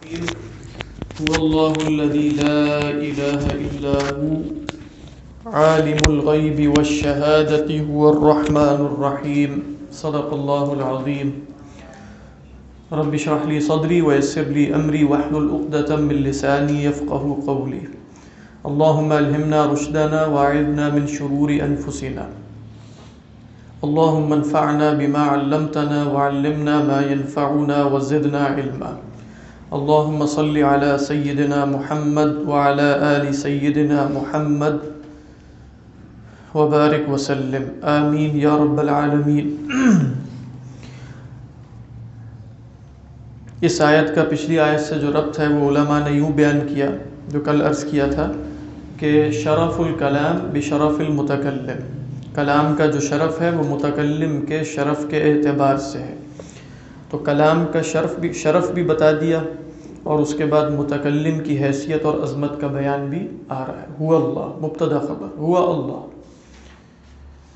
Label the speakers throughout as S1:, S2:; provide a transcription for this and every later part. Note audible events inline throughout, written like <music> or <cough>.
S1: هو الله الذي لا إله إلا هو. عالم الغيب والشهادة، هو الرحمن الرحيم. صدق الله العظيم. رب اشرح لي صدري ويسر لي أمري واحلل عقدة من لساني يفقه قولي. اللهم ألهمنا رشدنا وأعذنا من شرور أنفسنا. اللهم انفعنا بما علمتنا وعلمنا ما ينفعنا وزدنا علما. اللهم صل على سيدنا محمد وعلى آل سيدنا محمد وبارك وسلم. آمين يا رب العالمين. اس آیت کا پچھلی آیت سے جو ربط ہے وہ علماء نے یوں بیان کیا جو کل عرض کیا تھا کہ شرف الکلام بشرف المتکلم. کلام کا جو شرف ہے وہ متکلم کے شرف کے اعتبار سے ہے. تو کلام کا شرف بھی شرف بھی بتا دیا اور اس کے بعد متکلم کی حیثیت اور عظمت کا بیان بھی آ رہا ہے۔ ہوا اللہ، مبتدا خبر۔ ہوا اللہ۔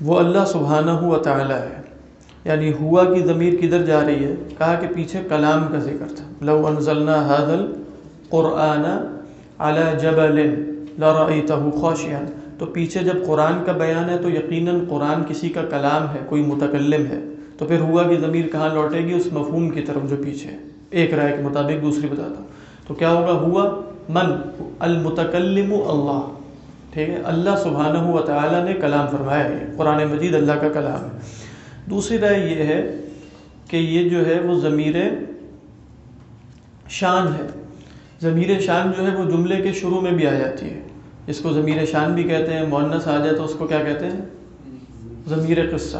S1: وہ اللہ سبحانہ ہوا تعالیٰ ہے۔ یعنی ہوا کی ضمیر کدھر جا رہی ہے؟ کہا کہ پیچھے کلام کا ذکر تھا۔ لو انزلنا هذا القرآن على جبل لرأيته خاشعا۔ تو پیچھے جب قرآن کا بیان ہے تو یقیناً قرآن کسی کا کلام ہے، کوئی متکلم ہے۔ تو پھر ہوا کی ضمیر کہاں لوٹے گی؟ اس مفہوم کی طرف جو پیچھے ہے۔ ایک رائے کے مطابق دوسری بتاتا ہوں۔ تو کیا ہوگا؟ ہوا من؟ المتکلم اللہ۔ ٹھیک ہے؟ اللہ سبحانہ و تعالیٰ نے کلام فرمایا ہے۔ قرآن مجید اللہ کا کلام ہے۔ دوسری رائے یہ ہے کہ یہ جو ہے وہ ضمیر شان ہے۔ ضمیر شان جو ہے وہ جملے کے شروع میں بھی آ جاتی ہے۔ جس کو ضمیر شان بھی کہتے ہیں۔ مونس آ جائے تو اس کو کیا کہتے ہیں؟ ضمیر قصہ۔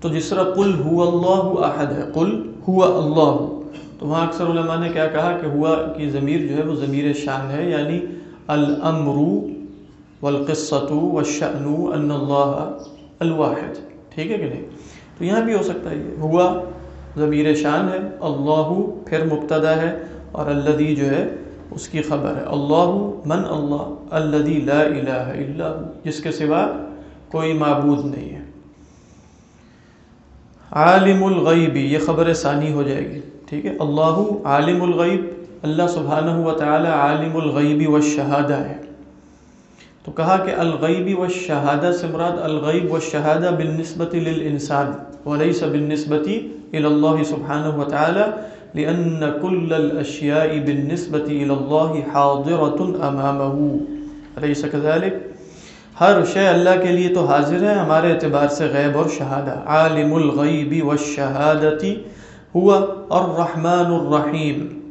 S1: تو جس طرح قل ہوا اللہ احد ہے۔ قل ہوا اللہ۔ تو وہاں اکثر علماء نے کیا کہا کہ ہوا کی ضمیر جو ہے وہ ضمیر شان ہے یعنی الامر والقصۃ والشأن ان اللہ الواحد۔ ٹھیک ہے کہ نہیں؟ تو یہاں بھی ہو سکتا ہے یہ۔ ہوا ضمیر شان ہے، اللہ پھر مبتدا ہے اور الذی جو ہے اس کی خبر ہے۔ اللہ من اللہ الذی لا الہ الا جس کے سوا کوئی معبود نہیں ہے۔ عالم الغیب، یہ خبر ثانی ہو جائے گی۔ ٹھیک ہے؟ اللہ عالم الغیب، اللہ سبحانہ و تعالی عالم الغیب والشہادہ ہے۔ تو کہا کہ الغیب والشہادہ سے مراد الغیب والشہادہ بالنسبت للانسان وليس بالنسبة إلى الله سبحانه وتعالى لأن كل الأشياء بالنسبة إلى الله حاضرة أمامه أليس كذلك؟ ہر شے اللہ کے لیے تو حاضر ہے، ہمارے اعتبار سے غیب اور شہادہ۔ عالم الغیب والشہادتی ہوا الرحمن الرحیم۔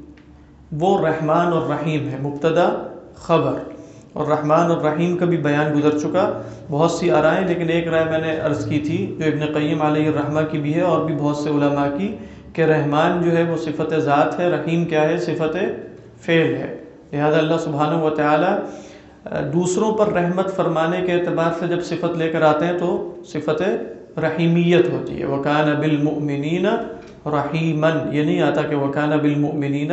S1: وہ رحمان اور رحیم ہے، مبتدا خبر۔ اور رحمان اور رحیم کا بھی بیان گزر چکا۔ بہت سی آرائیں، لیکن ایک رائے میں نے عرض کی تھی، جو ابن قیم علیہ الرحمہ کی بھی ہے، اور بھی بہت سے علماء کی، کہ رحمان جو ہے وہ صفت ذات ہے، رحیم کیا ہے؟ صفت فعل ہے۔ لہذا اللہ سبحانہ و تعالی، دوسروں پر رحمت فرمانے کے اعتبار سے جب صفت لے کر آتے ہیں، تو صفت رحیمیت ہوتی ہے۔ وکان بالمؤمنین رحیمن یہ نہیں آتا کہ وکان بالمؤمنین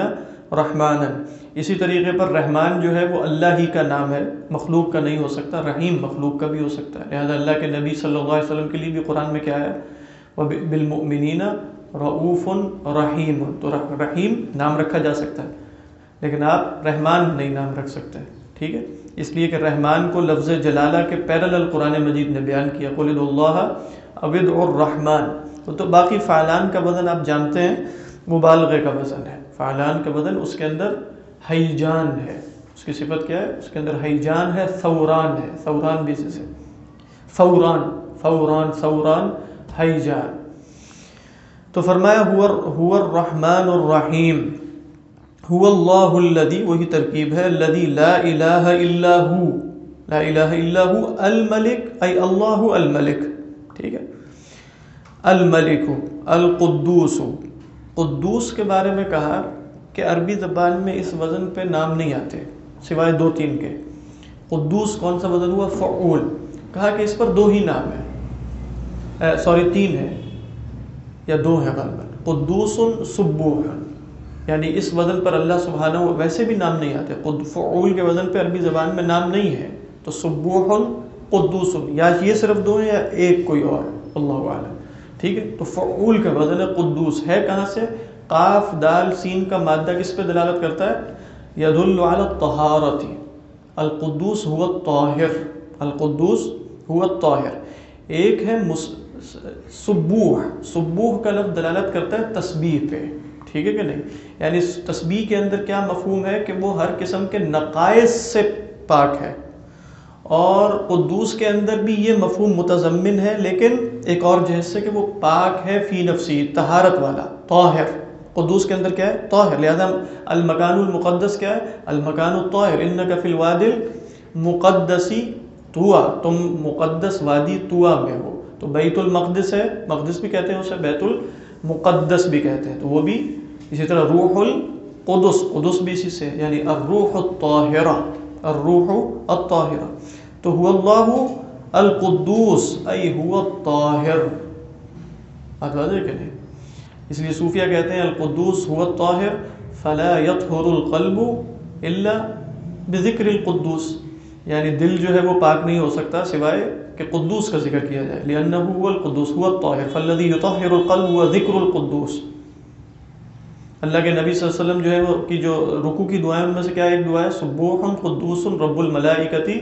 S1: رحمانا۔ اسی طریقے پر رحمان جو ہے وہ اللہ ہی کا نام ہے، مخلوق کا نہیں ہو سکتا، رحیم مخلوق کا بھی ہو سکتا ہے۔ لہذا اللہ کے نبی صلی اللہ علیہ وسلم کے لیے بھی قرآن میں کیا ہے؟ وہ بالمؤمنین رعوف رحیم۔ تو رحیم نام رکھا جا سکتا ہے، لیکن آپ رحمان نہیں نام رکھ سکتے، ٹھیک ہے؟ اس لیے کہ رحمان کو لفظ جلالہ کے پیرل القرآن مجید نے بیان کیا۔ قلد اللہ عبد الرحمن۔ تو باقی فعلان کا وزن آپ جانتے ہیں، مبالغے کا وزن ہے۔ فعلان کا وزن اس کے اندر حیجان ہے۔ اس کی صفت کیا ہے؟ اس کے اندر حیجان ہے، ثوران ہے۔ ثوران بھی سے۔ فوران فوران ثوران، حیجان۔ تو فرمایا، ہوا الرحمن الرحیم۔ هو اللہ الذی وہی ترکیب ہے، الذی لا الہ الا ہو۔ لا الہ الا ہو، الملک ای اللہ الملک۔ الملک، القدوس. قدوس کے بارے میں کہا کہ عربی زبان میں اس وزن پہ نام نہیں آتے، سوائے دو تین کے۔ قدوس کون سا وزن ہوا؟ فعول۔ کہا کہ اس پر دو ہی نام ہیں۔ سوری، تین ہیں یا دو ہیں غالباً۔ قدوس سبوح یعنی اس وزن پر اللہ سبحانہ ویسے بھی نام نہیں آتے۔ قد، فعول کے وزن پہ عربی زبان میں نام نہیں ہے۔ تو سبوح، قدوس، یا یہ صرف دو ہیں یا ایک کوئی اور؟ اللہ عالم ٹھیک ہے؟ تو فعول کا وزن قدوس ہے کہاں سے؟ قاف، دال، سین کا مادہ کس پہ دلالت کرتا ہے؟ ید الطہارتی القدوس هو الطاہر. القدوس هو الطاہر. ایک ہے سبوح. سبوح کا لفظ دلالت کرتا ہے تسبیح پہ. ٹھیک ہے کہ نہیں؟ یعنی تسبیح کے اندر کیا مفہوم ہے؟ کہ وہ ہر قسم کے نقائص سے پاک ہے. اور قدوس کے اندر بھی یہ مفہوم متضمن ہے، لیکن ایک اور جہاز سے کہ وہ پاک ہے فی نفسی، طہارت والا، طاہر۔ قدوس کے اندر کیا ہے؟ طاہر۔ لہذا المکان المقدس کیا ہے؟ المکان الطاہر۔ انکا فی الواد المقدسی توا تم مقدس وادی توا میں ہو۔ تو بیت المقدس ہے، مقدس بھی کہتے ہیں اسے، بیت المقدس بھی کہتے ہیں۔ تو وہ بھی اسی طرح روح القدس، قدس بھی اسی سے یعنی الروح الطاہرہ۔ الروح الطاہرہ۔ تو هو اللہ القدوس، ای هو الطاہر بات واضح کہ نہیں؟ اس لیے صوفیہ کہتے ہیں القدوس هو الطاہر فلا يطهر القلب الا بذکر القدوس. یعنی دل جو ہے وہ پاک نہیں ہو سکتا سوائے کہ قدوس کا ذکر کیا جائے. لأنه هو القدوس، هو الطاہر فالذي يطهر القلب هو ذکر القدوس. اللہ کے نبی صلی اللہ علیہ وسلم جو ہے وہ کی جو رکو کی دعائیں، ان میں سے کیا ایک دعا ہے؟ سبوح قدوس رب الملائکتی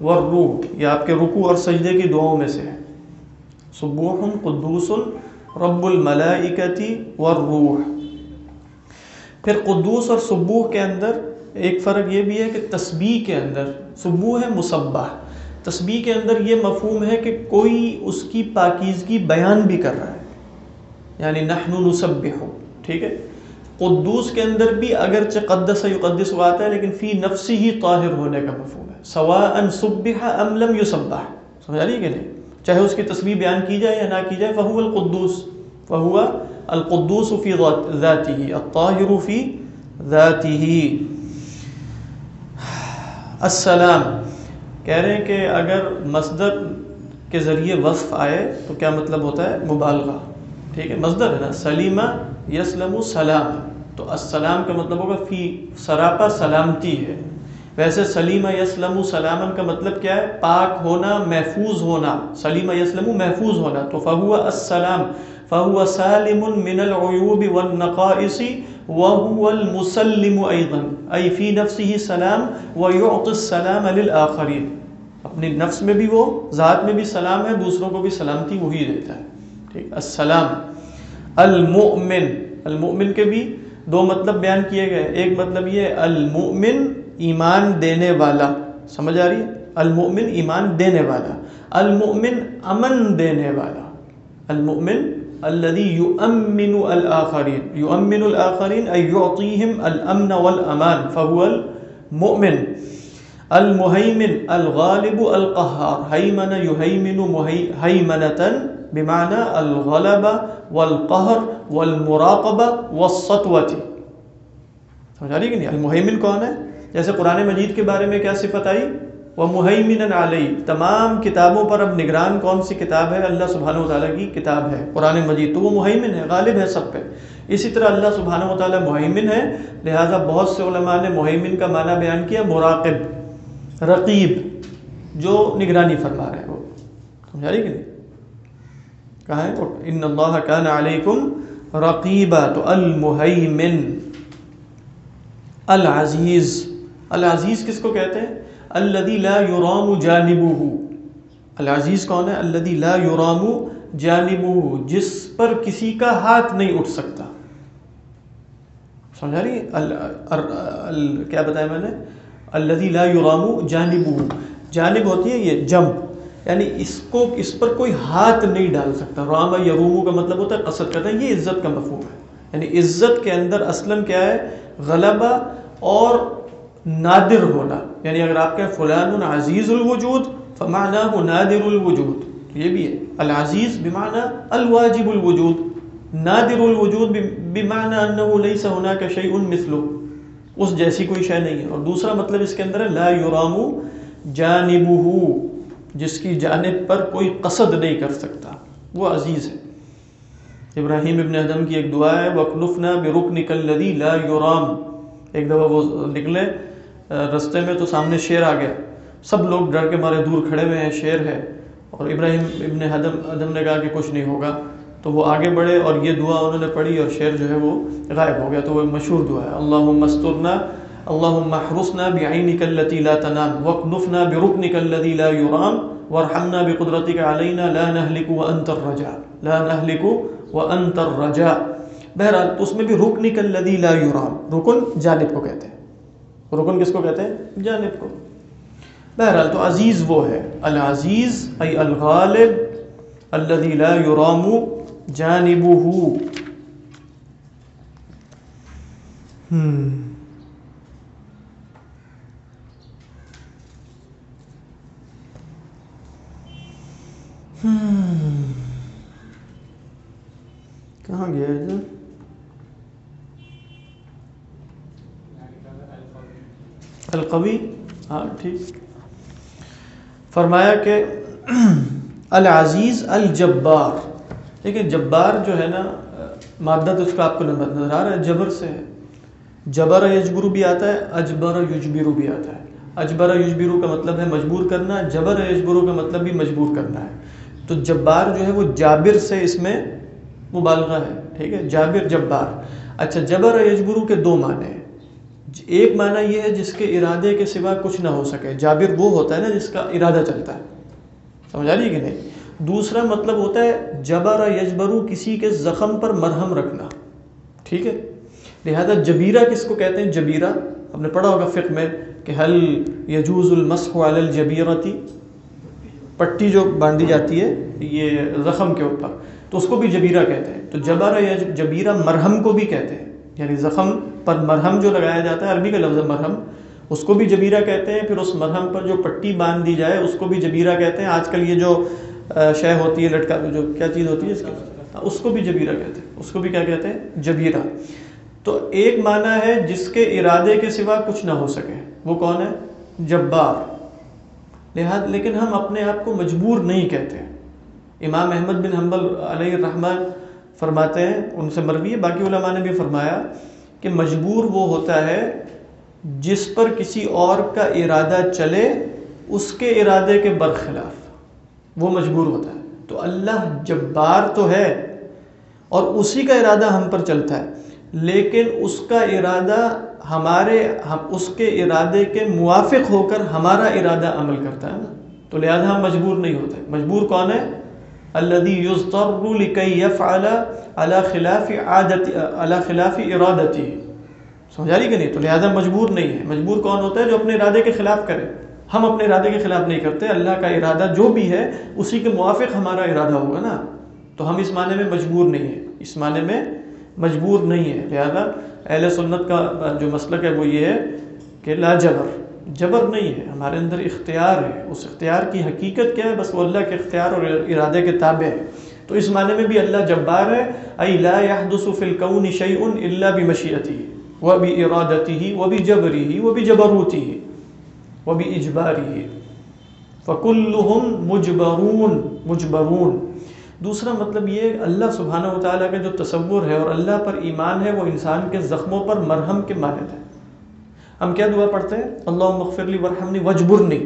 S1: والروح، یہ آپ کے رکو اور سجدے کی دعاؤں میں سے ہے۔ سبوح قدوس رب الملائکتی والروح۔ پھر قدوس اور سبوح کے اندر ایک فرق یہ بھی ہے کہ تسبیح کے اندر، سبوح ہے مصبح تسبیح کے اندر یہ مفہوم ہے کہ کوئی اس کی پاکیزگی بیان بھی کر رہا ہے۔ یعنی نحن نسبح، ٹھیک ہے؟ قدوس کے اندر بھی اگرچہ قدس یقدس وہ آتا ہے، لیکن فی نفسی ہی طاہر ہونے کا مفہوم سوا ان صبح ام لم یصبح سمجھا رہی ہے کہ نہیں چاہے اس کی تصویر بیان کی جائے یا نہ کی جائے، فہو القدوس۔ فہو القدوس فی ذاته، الطاہر فی ذاته۔ السلام۔ کہہ رہے ہیں کہ اگر مصدر کے ذریعے وصف آئے تو کیا مطلب ہوتا ہے؟ مبالغہ۔ ٹھیک ہے، مصدر ہے نا؟ سلیمہ یسلم سلام تو السلام کا مطلب ہوگا فی، سراپا سلامتی ہے۔ ویسے سلیمہ یسلم سلامن کا مطلب کیا ہے؟ پاک ہونا، محفوظ ہونا۔ سلیمہ یسلم محفوظ ہونا۔ تو فہو السلام، فہو سالم من العیوب والنقائص وهو المسلم ایضا۔ ای فی نفسه سلام ویعطی السلام للآخرین۔ اپنی نفس میں بھی وہ، ذات میں بھی سلام ہے، دوسروں کو بھی سلامتی وہی دیتا ہے۔ ٹھیک، السلام۔ المؤمن۔ المؤمن کے بھی دو مطلب بیان کیے گئے۔ ایک مطلب یہ المؤمن ایمان دینے والا، سمجھ آ رہی ہے؟ المؤمن ایمان دینے والا، المؤمن امن دینے والا، المؤمن الذي يؤمن الاخرين يؤمن الاخرين اي يعطيهم الامن والامان فهو المؤمن، المهيمن، الغالب، القهار، هيمن، يهيمن هيمنه بمعنى الغلبه والقهر والمراقبہ والسطوتی سمجھا رہی کہ نہیں؟ المحیمن کون ہے؟ جیسے قرآن مجید کے بارے میں کیا صفت آئی؟ وہ محیمن علیہ تمام کتابوں پر اب نگران کون سی کتاب ہے؟ اللہ سبحانہ و تعالیٰ کی کتاب ہے، قرآن مجید۔ تو وہ محیمن ہے، غالب ہے سب پہ۔ اسی طرح اللہ سبحانہ و تعالیٰ محیمن ہے، لہٰذا بہت سے علماء نے محیمن کا معنی بیان کیا، مراقب، رقیب، جو نگرانی فرما رہے ہیں۔ وہ سمجھا رہی کہ نہیں؟ کہا ہے؟ ان اللہ کان علیکم رقیبہ تو المحیمن العزیز۔ العزیز کس کو کہتے ہیں؟ الذي لا يرام جانبه العزیز کون ہے؟ الذي لا يرام جانبه جس پر کسی کا ہاتھ نہیں اٹھ سکتا۔ سمجھا رہی ال, ال, ال, کیا بتایا میں نے؟ الذي لا يرام جانبه جانب ہوتی ہے یہ جمپ۔ یعنی اس کو اس پر کوئی ہاتھ نہیں ڈال سکتا۔ رام یا کا مطلب ہوتا ہے قصد کرتا ہے یہ عزت کا مفہوم ہے۔ یعنی عزت کے اندر اصلاً کیا ہے؟ غلبہ اور نادر ہونا یعنی اگر آپ کہیں فلان عزیز الوجود فمانا ہو نادر الوجود، تو یہ بھی ہے، العزیز بمعنی الواجب الوجود، نادر الوجود بمعنی انہو لیس ہونا کا شیء مثلو، اس جیسی کوئی شے نہیں ہے۔ اور دوسرا مطلب اس کے اندر ہے، لا یرامو جانبہو جس کی جانب پر کوئی قصد نہیں کر سکتا، وہ عزیز ہے۔ ابراہیم ابن ادم کی ایک دعا ہے وَقْلُفْنَا بِرُكْنِكَ الَّذِي لَا يُرَام ایک دفعہ وہ نکلے رستے میں تو سامنے شیر آ گیا۔ سب لوگ ڈر کے مارے دور کھڑے ہوئے ہیں، شیر ہے۔ اور ابراہیم ابن حدم ادم نے کہا کہ کچھ نہیں ہوگا۔ تو وہ آگے بڑھے اور یہ دعا انہوں نے پڑھی اور شعر جو ہے وہ غائب ہو گیا۔ تو وہ مشہور دعا ہے اللہ مسترنا اللہ محرسنا بعینک التي لا تنام وقنفنا برکنک الذي لا يرام ورحمنا بقدرتك علينا لا نهلك وانت الرجاء۔ لا نهلك وانت الرجاء۔ بہرحال، اس میں بھی رکنک الذي لا يرام رکن جانب کو کہتے ہیں۔ رکن کس کو کہتے ہیں؟ جانب کو۔ بہرحال تو عزیز وہ ہے۔ العزیز ای الغالب الذي لا يرام جانبه hmm. کہاں گیا القوی؟ ہاں ٹھیک۔ فرمایا کہ <clears throat> العزیز الجبار۔ لیکن جبار جو ہے نا، مادہ تو اس کا آپ کو نظر آ رہا ہے، جبر سے ہے۔ جبر یجبرو بھی آتا ہے، اجبر یجبرو بھی آتا ہے۔ اجبر یجبرو کا مطلب ہے مجبور کرنا، جبر یجبرو کا مطلب بھی مجبور کرنا ہے۔ تو جبار جو ہے وہ جابر سے اس میں مبالغہ ہے، ٹھیک ہے؟ جابر، جبار۔ اچھا جبر یجبرو کے دو معنی ہیں۔ ایک معنی یہ ہے جس کے ارادے کے سوا کچھ نہ ہو سکے۔ جابر وہ ہوتا ہے نا جس کا ارادہ چلتا ہے۔ سمجھا رہی کہ نہیں؟ دوسرا مطلب ہوتا ہے جبر یجبرو کسی کے زخم پر مرہم رکھنا۔ ٹھیک ہے؟ لہذا جبیرہ کس کو کہتے ہیں؟ جبیرہ۔ ہم نے پڑھا ہوگا فقہ میں کہ حل یجوز المسخ علی الجبیرتی پٹی جو باندھی جاتی ہے یہ زخم کے اوپر۔ تو اس کو بھی جبیرہ کہتے ہیں۔ تو جبر جبیرہ مرہم کو بھی کہتے ہیں۔ یعنی زخم پر مرہم جو لگایا جاتا ہے، عربی کا لفظ مرہم، اس کو بھی جبیرہ کہتے ہیں، پھر اس مرہم پر جو پٹی باندھ دی جائے، اس کو بھی جبیرہ کہتے ہیں۔ آج کل یہ جو شے ہوتی ہے، لٹکا، جو کیا چیز ہوتی ہے، اس کی ہاں، اس کو بھی جبیرہ کہتے ہیں۔ اس کو بھی کیا کہتے ہیں؟ جبیرہ۔ تو ایک معنی ہے جس کے ارادے کے سوا کچھ نہ ہو سکے۔ وہ کون ہے؟ جبار۔ لہذا، لیکن ہم اپنے آپ کو مجبور نہیں کہتے۔ امام احمد بن حنبل علیہ الرحمن فرماتے ہیں، ان سے مروی ہے، باقی علماء نے بھی فرمایا کہ مجبور وہ ہوتا ہے جس پر کسی اور کا ارادہ چلے، اس کے ارادے کے برخلاف وہ مجبور ہوتا ہے۔ تو اللہ جبار تو ہے اور اسی کا ارادہ ہم پر چلتا ہے، لیکن اس کا ارادہ ہمارے اس کے ارادے کے موافق ہو کر ہمارا ارادہ عمل کرتا ہے نا۔ تو لہذا ہم مجبور نہیں ہوتے۔ مجبور کون ہے؟ الذي يضطر لكي يفعل على خلاف عادت على خلاف ارادتی سمجھا رہی کہ نہیں؟ تو لہذا مجبور نہیں ہے۔ مجبور کون ہوتا ہے جو اپنے ارادے کے خلاف کرے؟ ہم اپنے ارادے کے خلاف نہیں کرتے۔ اللہ کا ارادہ جو بھی ہے، اسی کے موافق ہمارا ارادہ ہوگا نا۔ تو ہم اس معنی میں مجبور نہیں ہیں۔ اس معنی میں مجبور نہیں ہے لہذا اہل سنت کا جو مسلک ہے وہ یہ ہے کہ لا جبر۔ جبر نہیں ہے، ہمارے اندر اختیار ہے۔ اس اختیار کی حقیقت کیا ہے؟ بس وہ اللہ کے اختیار اور ارادے کے تابع ہے تو اس معنی میں بھی اللہ جبار ہے، ای لا يحدث في الكون شيء الا بمشیئته وبارادته وبجبره وبجبروته وباجباره فكلهم مجبرون مجبرون۔ دوسرا مطلب یہ اللہ سبحانہ و تعالیٰ کا جو تصور ہے اور اللہ پر ایمان ہے، وہ انسان کے زخموں پر مرہم کے مانند ہے۔ ہم کیا دعا پڑھتے ہیں؟ اللہ مغفرلی ورحمنی وجبرنی۔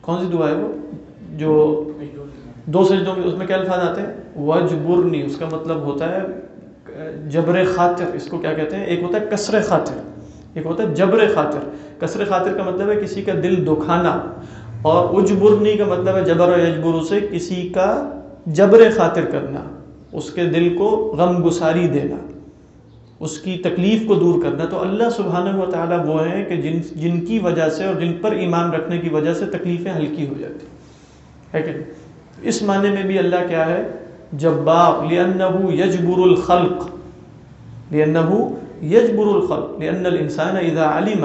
S1: کون سی دعا ہے وہ؟ جو دو سجدوں میں اس میں کیا الفاظ آتے ہیں؟ وجبرنی، اس کا مطلب ہوتا ہے، جبر خاطر۔ اس کو کیا کہتے ہیں؟ ایک ہوتا ہے کسر خاطر۔ ایک ہوتا ہے جبر خاطر۔ کسر خاطر کا مطلب ہے کسی کا دل دکھانا۔ اور اجبرنی کا مطلب ہے جبر و یجبر سے کسی کا جبر خاطر کرنا، اس کے دل کو غم گساری دینا۔ اس کی تکلیف کو دور کرنا، تو اللہ سبحانہ و تعالیٰ وہ ہیں کہ جن جن کی وجہ سے اور جن پر ایمان رکھنے کی وجہ سے تکلیفیں ہلکی ہو جاتی ہے کہ اس معنی میں بھی اللہ کیا ہے؟ جباب لأنه يجبر الخلق۔ لأنه يجبر الخلق۔ لأن الإنسان إذا علم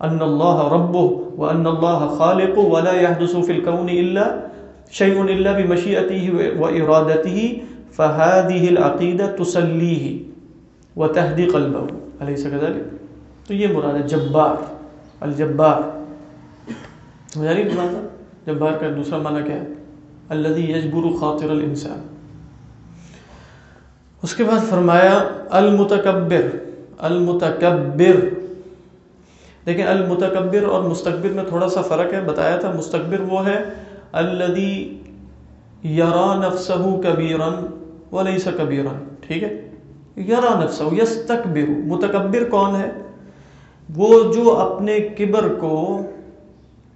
S1: ان اللہ رب و اللہ خالق ولا يحدث في الكون الا شيء الا بمشيئته وارادته فهذه العقيده تسليه۔ وتهدي قلبه اليس كذلك؟ تو یہ مراد ہے جبار. الجبار. یعنی جبار کا دوسرا معنی کیا ہے؟ الذي يجبر خاطر الانسان اس کے بعد فرمایا المتکبر. المتکبر. لیکن المتکبر اور مستقبر میں تھوڑا سا فرق ہے، بتایا تھا، مستقبر وہ ہے الدی یرا نفسہ کبیرن ولیس کبیرن ٹھیک ہے؟ یرا نفسہ یستکبر متکبر کون ہے؟ وہ جو اپنے کبر کو،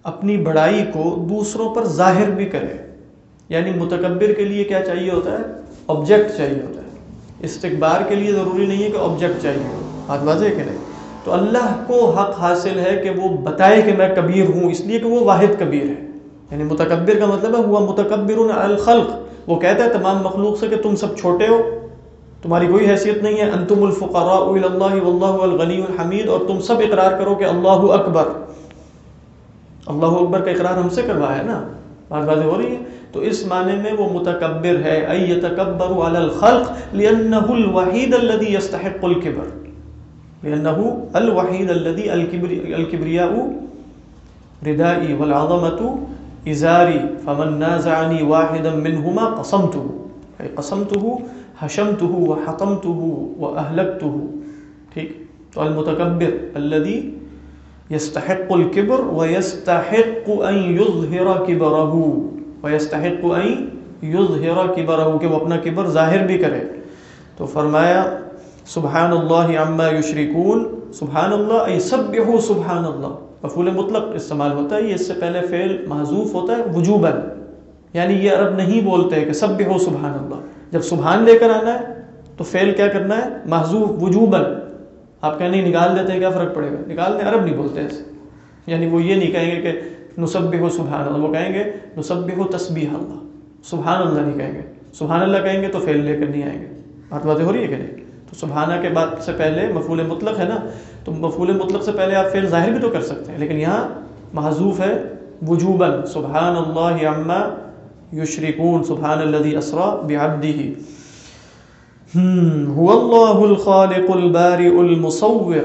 S1: اپنی بڑائی کو دوسروں پر ظاہر بھی کرے۔ یعنی متکبر کے لیے کیا چاہیے ہوتا ہے؟ آبجیکٹ چاہیے ہوتا ہے۔ استقبار کے لیے ضروری نہیں ہے کہ آبجیکٹ چاہیے ہو۔ بات واضح کہ نہیں؟ تو اللہ کو حق حاصل ہے کہ وہ بتائے کہ میں کبیر ہوں، اس لیے کہ وہ واحد کبیر ہے۔ یعنی متکبر کا مطلب ہے وہ متکبر الخلق۔ وہ کہتا ہے تمام مخلوق سے کہ تم سب چھوٹے ہو۔ تمہاری کوئی حیثیت نہیں ہے، انتم الفقراء اللہ واللہ الغنی الحمید، اور تم سب اقرار کرو کہ اللہ اکبر۔ اللہ اکبر کا اقرار ہم سے کروایا نا؟ بات باتیں ہو رہی ہے؟ تو اس معنی میں وہ متکبر ہے۔ ای یتکبر علی الخلق لانه الوحید الذي يستحق الكبر لانه الوحید الذي الكبرياء ردائي والعظمه ازاري فمن نازعني واحدا منهما قسمته۔ اي قسمته حشمته وحطمته واهلكته ٹھیک؟ تو المتکبر الذي يستحق الكبر ويستحق ان يظهر كبره ويستحق ان يظهر كبره کہ وہ اپنا کبر ظاہر بھی کرے۔ تو فرمایا سبحان اللہ عما یشرکون سبحان اللہ ای سبحوا سبحان اللہ مفعول مطلق استعمال ہوتا ہے، یہ اس سے پہلے فعل محذوف ہوتا ہے، وجوبا۔ یعنی یہ عرب نہیں بولتے کہ سبحوا سبحان اللہ جب سبحان لے کر آنا ہے، تو فعل کیا کرنا ہے؟ محذوف، وجوبا۔ آپ کہیں نہیں، نکال دیتے ہیں، کیا فرق پڑے گا؟ نکال دیں، عرب نہیں بولتے ایسے۔ یعنی وہ یہ نہیں کہیں گے کہ نصب ہو سبحان اللہ، وہ کہیں گے نصب ہو تسبیح اللہ۔ سبحان اللہ نہیں کہیں گے۔ سبحان اللہ کہیں گے تو فیل لے کر نہیں آئیں گے۔ بات باتیں ہو رہی ہے کہ نہیں؟ تو سبحانہ کے بعد سے پہلے مفول مطلق ہے نا؟ تو مفول مطلق سے پہلے آپ فیل ظاہر بھی تو کر سکتے ہیں، لیکن یہاں محضوف ہے، وجوباً۔ سبحان اللہ عما یشرکون، سبحان الذي اسرا بعبده. هو اللہ الخالق البارئ المصور.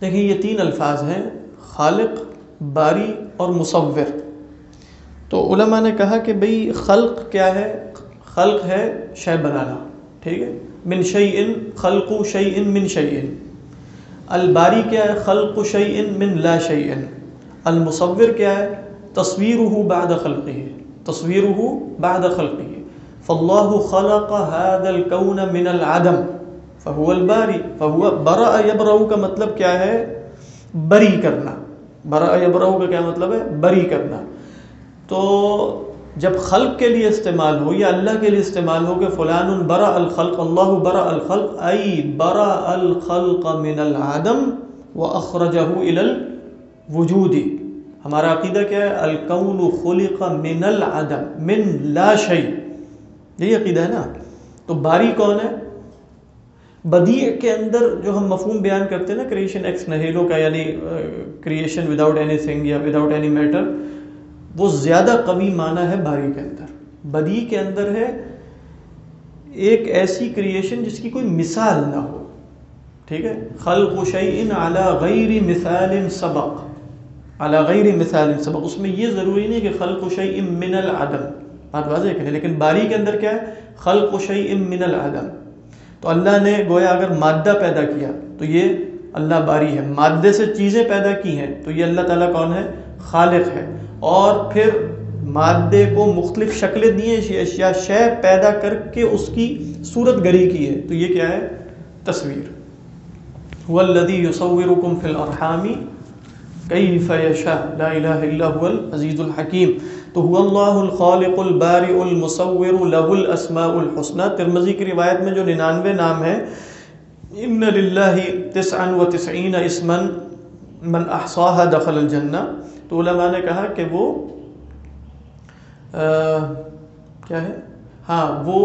S1: دیکھیں، یہ تین الفاظ ہیں، خالق، باری اور مصور. تو علماء نے کہا کہ بھئی خلق کیا ہے؟ خلق ہے شے بنانا. ٹھیک ہے؟ من شیئن خلق شیئن من شیئن. الباری کیا ہے؟ خلق شیئن من لا شیئن. المصور کیا ہے؟ تصویرہ بعد خلقہ، تصویرہ بعد خلقہ۔ فالله خلق هذا الكون من العدم، فهو الباری، فهو برا یبرا کا مطلب کیا ہے؟ بری کرنا۔ برا یبرا کا کیا مطلب ہے؟ بری کرنا۔ تو جب خلق کے لیے استعمال ہو یا اللہ کے لیے استعمال ہو کہ فلان برا الخلق، اللہ برا الخلق، ای برا الخلق من العدم واخرجه الى الوجود۔ ہمارا عقیدہ کیا ہے؟ الکون خلق من العدم، من لا شیء۔ یہی عقیدہ ہے نا؟ تو باری کون ہے؟ بدیع کے اندر جو ہم مفہوم بیان کرتے ہیں نا کریشن ایکس نہیلو کا یعنی کریشن وداؤٹ اینی تھنگ یا وداؤٹ اینی میٹر وہ زیادہ قوی معنی ہے باری کے اندر۔ بدی کے اندر ہے ایک ایسی کریشن جس کی کوئی مثال نہ ہو۔ ٹھیک ہے؟ خلق شیئن علی غیر مثال سبق۔ علی غیر مثال سبق. اس میں یہ ضروری نہیں کہ خلق شیئن من العدم. بات واضح کہ لیکن باری کے اندر کیا ہے؟ خلق و شعی من العدم. تو اللہ نے گویا اگر مادہ پیدا کیا، تو یہ اللہ باری ہے. مادے سے چیزیں پیدا کی ہیں، تو یہ اللہ تعالیٰ کون ہے؟ خالق ہے. اور پھر مادے کو مختلف شکلیں دی ہیں اشیاء شے پیدا کر کے اس کی صورت گری کی ہے. تو یہ کیا ہے؟ تصویر. والذی یصورکم فی الارحامی کیف یشاء لا الہ الا هو العزیز الحکیم تو هو اللہ الخالق البارئ المصور له الاسماء الحسنى. ترمذی کی روایت میں جو 99 نام ہے ان للہ 99 اسما من احصاها دخل الجنہ تو علماء نے کہا کہ وہ کیا ہے؟ ہاں وہ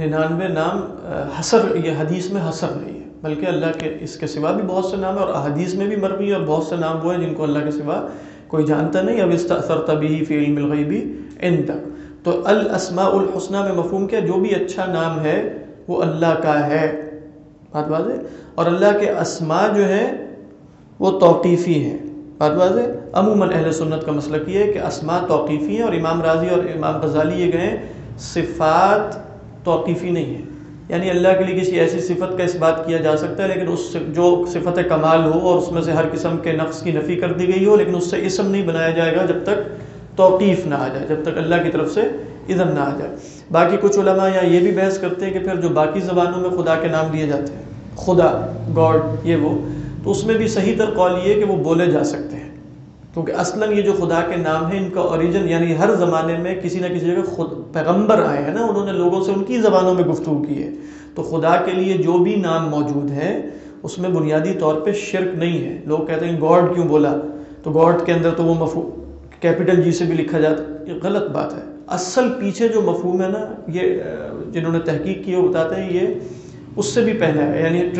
S1: 99 نام حسر یہ حدیث میں حسر نہیں ہے۔ بلکہ اللہ کے اس کے سوا بھی بہت سے نام ہیں اور احادیث میں بھی مروی اور بہت سے نام وہ ہیں جن کو اللہ کے سوا کوئی جانتا نہیں، اب استاثر طبی فی علم الغیبی ان تک تو الاسماء الحسنہ میں مفہوم کیا، جو بھی اچھا نام ہے وہ اللہ کا ہے۔ بات واضح؟ اور اللہ کے اسماء جو ہیں وہ توقیفی ہیں۔ بات واضح؟ عموماً اہل سنت کا مسئلہ یہ ہے کہ اسماء توقیفی ہیں اور امام راضی اور امام غزالی یہ گئے صفات توقیفی نہیں ہیں۔ یعنی اللہ کے لیے کسی ایسی صفت کا اس بات کیا جا سکتا ہے، لیکن اس جو صفت کمال ہو اور اس میں سے ہر قسم کے نقص کی نفی کر دی گئی ہو، لیکن اس سے اسم نہیں بنایا جائے گا جب تک توقیف نہ آ جائے، جب تک اللہ کی طرف سے ادھر نہ آ جائے۔ باقی کچھ علماء یا یہ بھی بحث کرتے ہیں کہ پھر جو باقی زبانوں میں خدا کے نام لیے جاتے ہیں، خدا، گاڈ، یہ وہ، تو اس میں بھی صحیح تر قول یہ کہ وہ بولے جا سکتے ہیں۔ کیونکہ اصلاً یہ جو خدا کے نام ہے ان کا اوریجن یعنی ہر زمانے میں کسی نہ کسی جگہ خود پیغمبر آئے ہیں نا، انہوں نے لوگوں سے ان کی زبانوں میں گفتگو کی ہے۔ تو خدا کے لیے جو بھی نام موجود ہے اس میں بنیادی طور پہ شرک نہیں ہے۔ لوگ کہتے ہیں گاڈ کیوں بولا؟ تو گاڈ کے اندر تو وہ مفہوم کیپٹل جی سے بھی لکھا جاتا یہ غلط بات ہے۔ اصل پیچھے جو مفہوم ہے نا، یہ، جنہوں نے تحقیق کی وہ بتاتے ہیں، یہ اس سے بھی پہلے ہے یعنی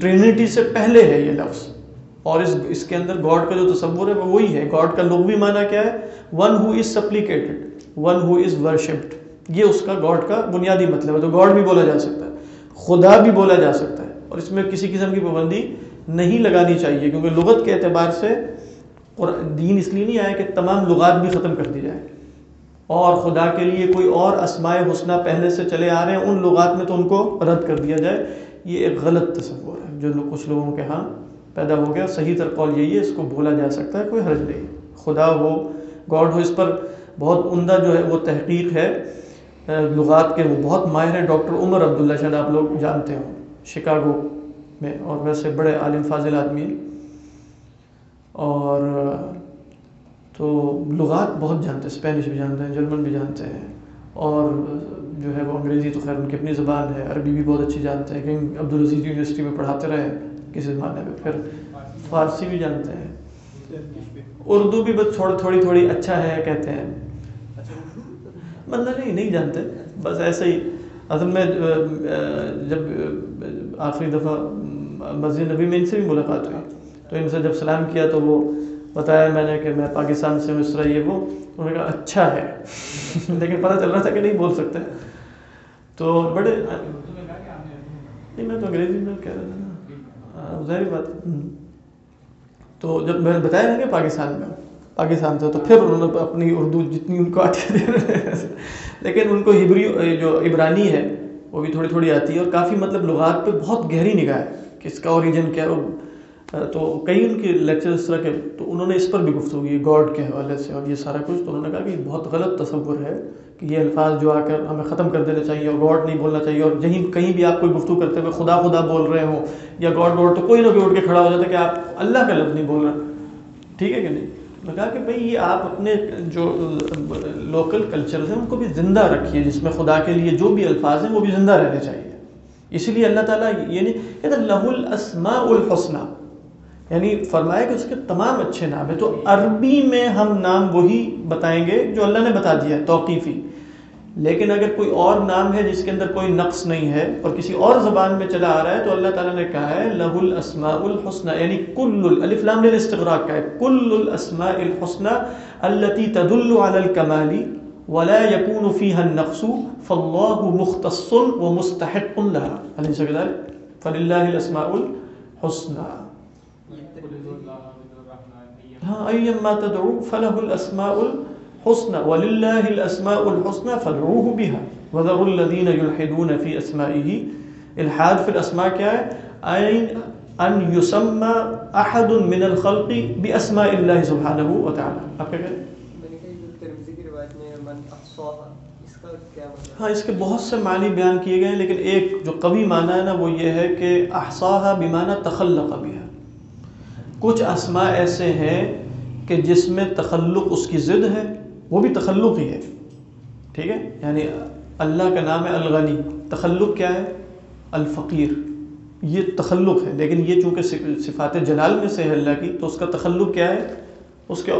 S1: ٹرینٹی سے پہلے ہے یہ لفظ۔ اور اس اس کے اندر گاڈ کا جو تصور ہے وہ وہی ہے۔ گاڈ کا لوگ بھی مانا کیا ہے؟ ون ہو از سپلیکیٹڈ ون ہو از ورشپڈ یہ اس کا گاڈ کا بنیادی مطلب ہے۔ تو گاڈ بھی بولا جا سکتا ہے، خدا بھی بولا جا سکتا ہے۔ اور اس میں کسی قسم کی پابندی نہیں لگانی چاہیے، کیونکہ لغت کے اعتبار سے اور دین اس لیے نہیں آیا کہ تمام لغات بھی ختم کر دی جائے اور خدا کے لیے کوئی اور اسماء حسنہ پہلے سے چلے آ رہے ہیں، ان لغات میں تو ان کو رد کر دیا جائے۔ یہ ایک غلط تصور ہے، جو کچھ لوگوں کے ہاں پیدا ہو گیا، صحیح تر قول یہی ہے، اس کو بولا جا سکتا ہے، کوئی حرج نہیں۔ خدا ہو گاڈ ہو، اس پر بہت عمدہ جو ہے وہ تحقیق ہے۔ لغات کے وہ بہت ماہر ہیں۔ ڈاکٹر عمر عبداللہ شاید آپ لوگ جانتے ہوں، شکاگو میں، اور ویسے بڑے عالم فاضل آدمی ہیں۔ اور تو لغات بہت جانتے ہیں اسپینش بھی جانتے ہیں، جرمن بھی جانتے ہیں۔ اور جو ہے وہ انگریزی تو خیر ان کی اپنی زبان ہے، عربی بھی بہت اچھی جانتے ہیں، کہیں عبدالعزیز یونیورسٹی میں پڑھاتے رہے۔ کسی زمانے میں؟ پھر فارسی بھی جانتے ہیں۔ اردو بھی بس تھوڑی تھوڑی تھوڑی اچھا ہے کہتے ہیں۔ مطلب نہیں نہیں جانتے، بس ایسے ہی۔ اصل میں جب آخری دفعہ مسجد نبی میں ان سے بھی ملاقات ہوئی۔ تو ان سے جب سلام کیا تو وہ بتایا میں نے کہ میں پاکستان سے مصر یہ وہ۔ انہوں نے کہا اچھا ہے۔ <laughs> لیکن پتہ چل رہا تھا کہ نہیں بول سکتے۔ تو بڑے نہیں، میں تو انگریزی میں کہہ رہا تھا۔ ہاں، نا ظاہری بات تو جب میں نے بتایا نا کہ پاکستان میں، پاکستان سے تو پھر انہوں نے اپنی اردو جتنی ان کو آتی ہے۔ لیکن ان کو ہبری جو عبرانی ہے، وہ بھی تھوڑی تھوڑی آتی ہے اور کافی مطلب لغات پہ بہت گہری نگاہ ہے کہ اس کا اوریجن کیا ہے۔ تو کئی ان کے لیکچر اس طرح کے، تو انہوں نے اس پر بھی گفتگو کی گاڈ کے حوالے سے اور یہ سارا کچھ۔ تو انہوں نے کہا کہ بہت غلط تصور ہے۔ یہ الفاظ جو آ کر ہمیں ختم کر دینا چاہیے اور گاڈ نہیں بولنا چاہیے اور کہیں کہیں بھی آپ کوئی گفتگو کرتے ہوئے خدا خدا بول رہے ہوں یا گاڈ گاڈ تو کوئی نہ کوئی اٹھ کے کھڑا ہو جاتا ہے کہ آپ اللہ کا لفظ نہیں بول رہے۔ ٹھیک ہے کہ نہیں؟ میں کہا کہ بھائی یہ آپ اپنے جو لوکل کلچر ہیں ان کو بھی زندہ رکھیے، جس میں خدا کے لیے جو بھی الفاظ ہیں وہ بھی زندہ رہنے چاہیے۔ اسی لیے اللہ تعالیٰ یہ نہیں کہتے لہ الاسماء الحسنہ۔ یعنی فرمایا کہ اس کے تمام اچھے نام ہیں۔ تو عربی میں ہم نام وہی بتائیں گے جو اللہ نے بتا دیا ہے، توقیفی۔ لیکن اگر کوئی اور نام ہے جس کے اندر کوئی نقص نہیں ہے اور کسی اور زبان میں چلا آ رہا ہے تو اللہ تعالیٰ نے کہا ہے لہ الاسماء الحسنہ یعنی کل الف لام الاستغراق کا ہے۔ کل الاسماء الحسنہ التي تدل على الكمال ولا يكون فيها النقص فالله مختص ومستحق لها۔ أليس كذلك فلله الاسماء الحسنى۔ ها ايما تدعو فله الاسماء الحسنى۔ حسن ولله الاسماء الحسنى فادعوه بها. وذروا الذين يلحدون في اسمائه الحاد في الاسماء کیا ہے؟ این ان يسمى احد من الخلق باسماء الله سبحانه وتعالى. آپ کیا کہتے ہاں اس کے بہت سے معنی بیان کیے گئے ہیں لیکن ایک جو قوی معنی ہے نا وہ یہ ہے کہ احصاها بمعنى تخلق بها. کچھ اسماء ایسے ہیں کہ جس میں تخلق اس کی ضد ہے وہ بھی تخلق ہی ہے۔ ٹھیک ہے؟ یعنی اللہ کا نام ہے الغنی۔ تخلق کیا ہے؟ الفقیر۔ یہ تخلق ہے۔ لیکن یہ چونکہ صفات جلال میں سے ہے اللہ کی، تو اس کا تخلق کیا ہے؟ اس کے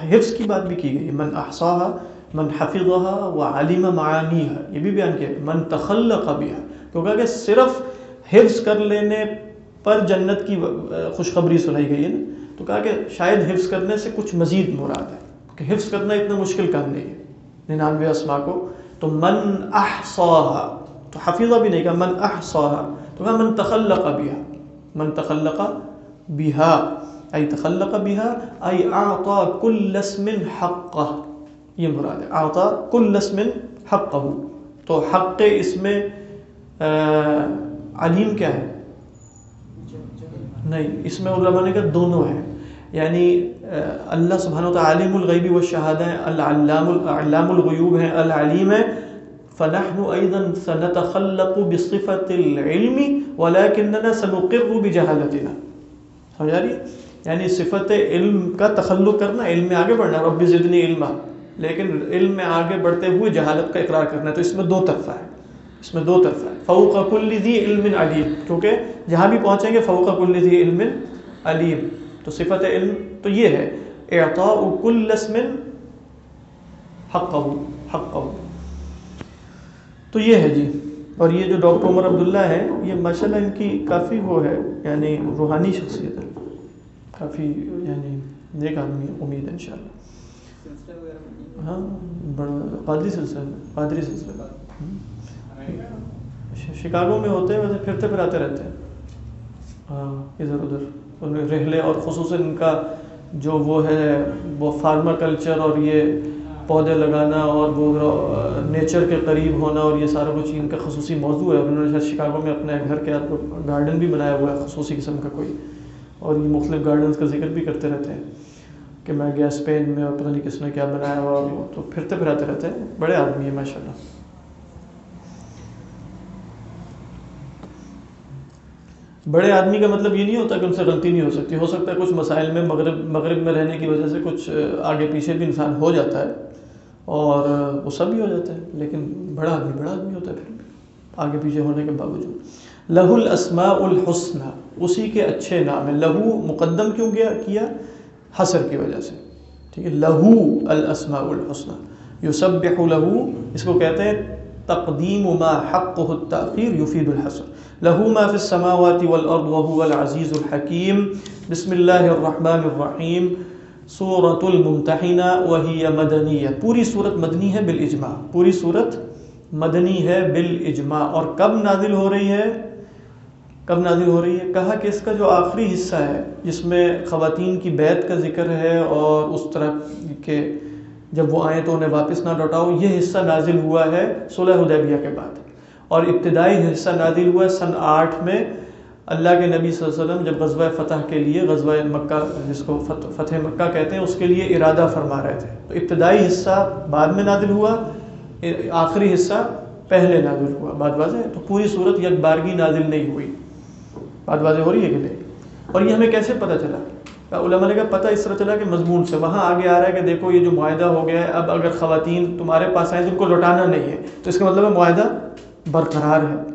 S1: حفظ کی بات بھی کی گئی۔ من احصاها، من حفظها وعلم معانیها۔ یہ بھی بیان کیا۔ من تخلق بها۔ تو کہا کہ صرف حفظ کر لینے پر جنت کی خوشخبری سنائی گئی ہے نا؟ تو کہا کہ شاید حفظ کرنے سے کچھ مزید مراد ہے۔ کہ حفظ کرنا اتنا مشکل کام نہیں ہے۔ ننانوے اسما کو تو من احصاها تو حفیظہ بھی نہیں کہا من احصاها تو کہا من تخلق بها من تخلق بها ای تخلق بها ای اعطا کل اسم حقه یہ مراد ہے اعطا کل اسم حقه تو حق اسم علیم کیا ہے؟ نہیں اس میں علماء نے کہا دونوں ہیں۔ یعنی اللہ سبحانہ تعالی عالم الغیبی و شہادہ ہیں، العلام علام الغیوب ہیں، العلیم ہیں۔ فنحن ايضا سنتخلق بصفه العلم ولكننا سنقر بجهالتنا سمجھ رہی جی؟ یعنی صفت علم کا تخلق کرنا، علم میں آگے بڑھنا، رب زدنی علما۔ لیکن علم میں آگے بڑھتے ہوئے جہالت کا اقرار کرنا، تو اس میں دو طرفہ ہے۔ اس میں دو طرفہ ہے۔ فوق کل ذی علم علیم، کیونکہ جہاں بھی پہنچیں گے، فوق کل ذی علم علیم۔ تو صفت علم تو یہ ہے اعطاء کل اسم حقه حقه تو یہ ہے جی۔ اور یہ جو ڈاکٹر عمر عبداللہ ہے یہ ماشاء اللہ ان کی کافی وہ ہے یعنی روحانی شخصیت ہے۔ کافی یعنی نیک آدمی امید ہے ان شاء اللہ ہاں بڑا قادری سلسلہ قادری سلسلہ۔ شکاگو میں ہوتے ہیں ویسے پھرتے پھراتے رہتے ہیں۔ ہاں ادھر ادھر۔ رحلے اور خصوصاً ان کا جو وہ ہے، وہ فارما کلچر اور یہ پودے لگانا اور وہ نیچر کے قریب ہونا اور یہ سارا کچھ ان کا خصوصی موضوع ہے۔ انہوں نے شاید شکاگو میں اپنے گھر کے گارڈن بھی بنایا ہوا ہے، خصوصی قسم کا کوئی۔ اور یہ مختلف گارڈنس کا ذکر بھی کرتے رہتے ہیں کہ میں گیا اسپین میں اور پتہ نہیں کس نے کیا بنایا ہوا، وہ تو پھرتے پھراتے رہتے ہیں۔ بڑے آدمی ہیں ماشاء اللہ بڑے آدمی کا مطلب یہ نہیں ہوتا کہ ان سے غلطی نہیں ہو سکتی، ہو سکتا ہے کچھ مسائل میں مغرب مغرب میں رہنے کی وجہ سے کچھ آگے پیچھے بھی انسان ہو جاتا ہے اور وہ سب بھی ہو جاتا ہے، لیکن بڑا آدمی بڑا آدمی ہوتا ہے پھر بھی آگے پیچھے ہونے کے باوجود۔ لہو الاسماء الحسن اسی کے اچھے نام ہے لہو مقدم کیوں کیا کیا؟ حسر کی وجہ سے۔ ٹھیک ہے، لہو الاسماء الحسن یسبح لہو، اس کو کہتے ہیں تقدیم ما حقه التأخیر، یفید الحسن۔ لہو ما فی السماوات والارض وهو العزیز الحکیم۔ بسم اللہ الرحمن الرحیم۔ سورة الممتحنہ وہی مدنیہ پوری صورت مدنی ہے بالاجماع۔ پوری صورت مدنی ہے بالاجماع۔ اور کب نازل ہو رہی ہے؟ کب نازل ہو رہی ہے؟ کہا کہ اس کا جو آخری حصہ ہے، جس میں خواتین کی بیت کا ذکر ہے اور اس طرح کے جب وہ آئیں تو انہیں واپس نہ لوٹاؤ یہ حصہ نازل ہوا ہے صلح حدیبیہ کے بعد۔ اور ابتدائی حصہ نازل ہوا ہے سن آٹھ میں اللہ کے نبی صلی اللہ علیہ وسلم جب غزوہ فتح کے لیے غزوہ مکہ جس کو فتح مکہ کہتے ہیں، اس کے لیے ارادہ فرما رہے تھے۔ تو ابتدائی حصہ بعد میں نازل ہوا، آخری حصہ پہلے نازل ہوا۔ بات واضح تو پوری صورت یک بارگی نازل نہیں ہوئی۔ بات واضح ہو رہی ہے کہ نہیں؟ اور یہ ہمیں کیسے پتہ چلا؟ علماء نے کہا، پتہ اس طرح چلا کہ مضمون سے وہاں آگے آ رہا ہے کہ دیکھو یہ جو معاہدہ ہو گیا ہے، اب اگر خواتین تمہارے پاس آئیں تو ان کو لوٹانا نہیں ہے۔ تو اس کا مطلب ہے معاہدہ برقرار ہے۔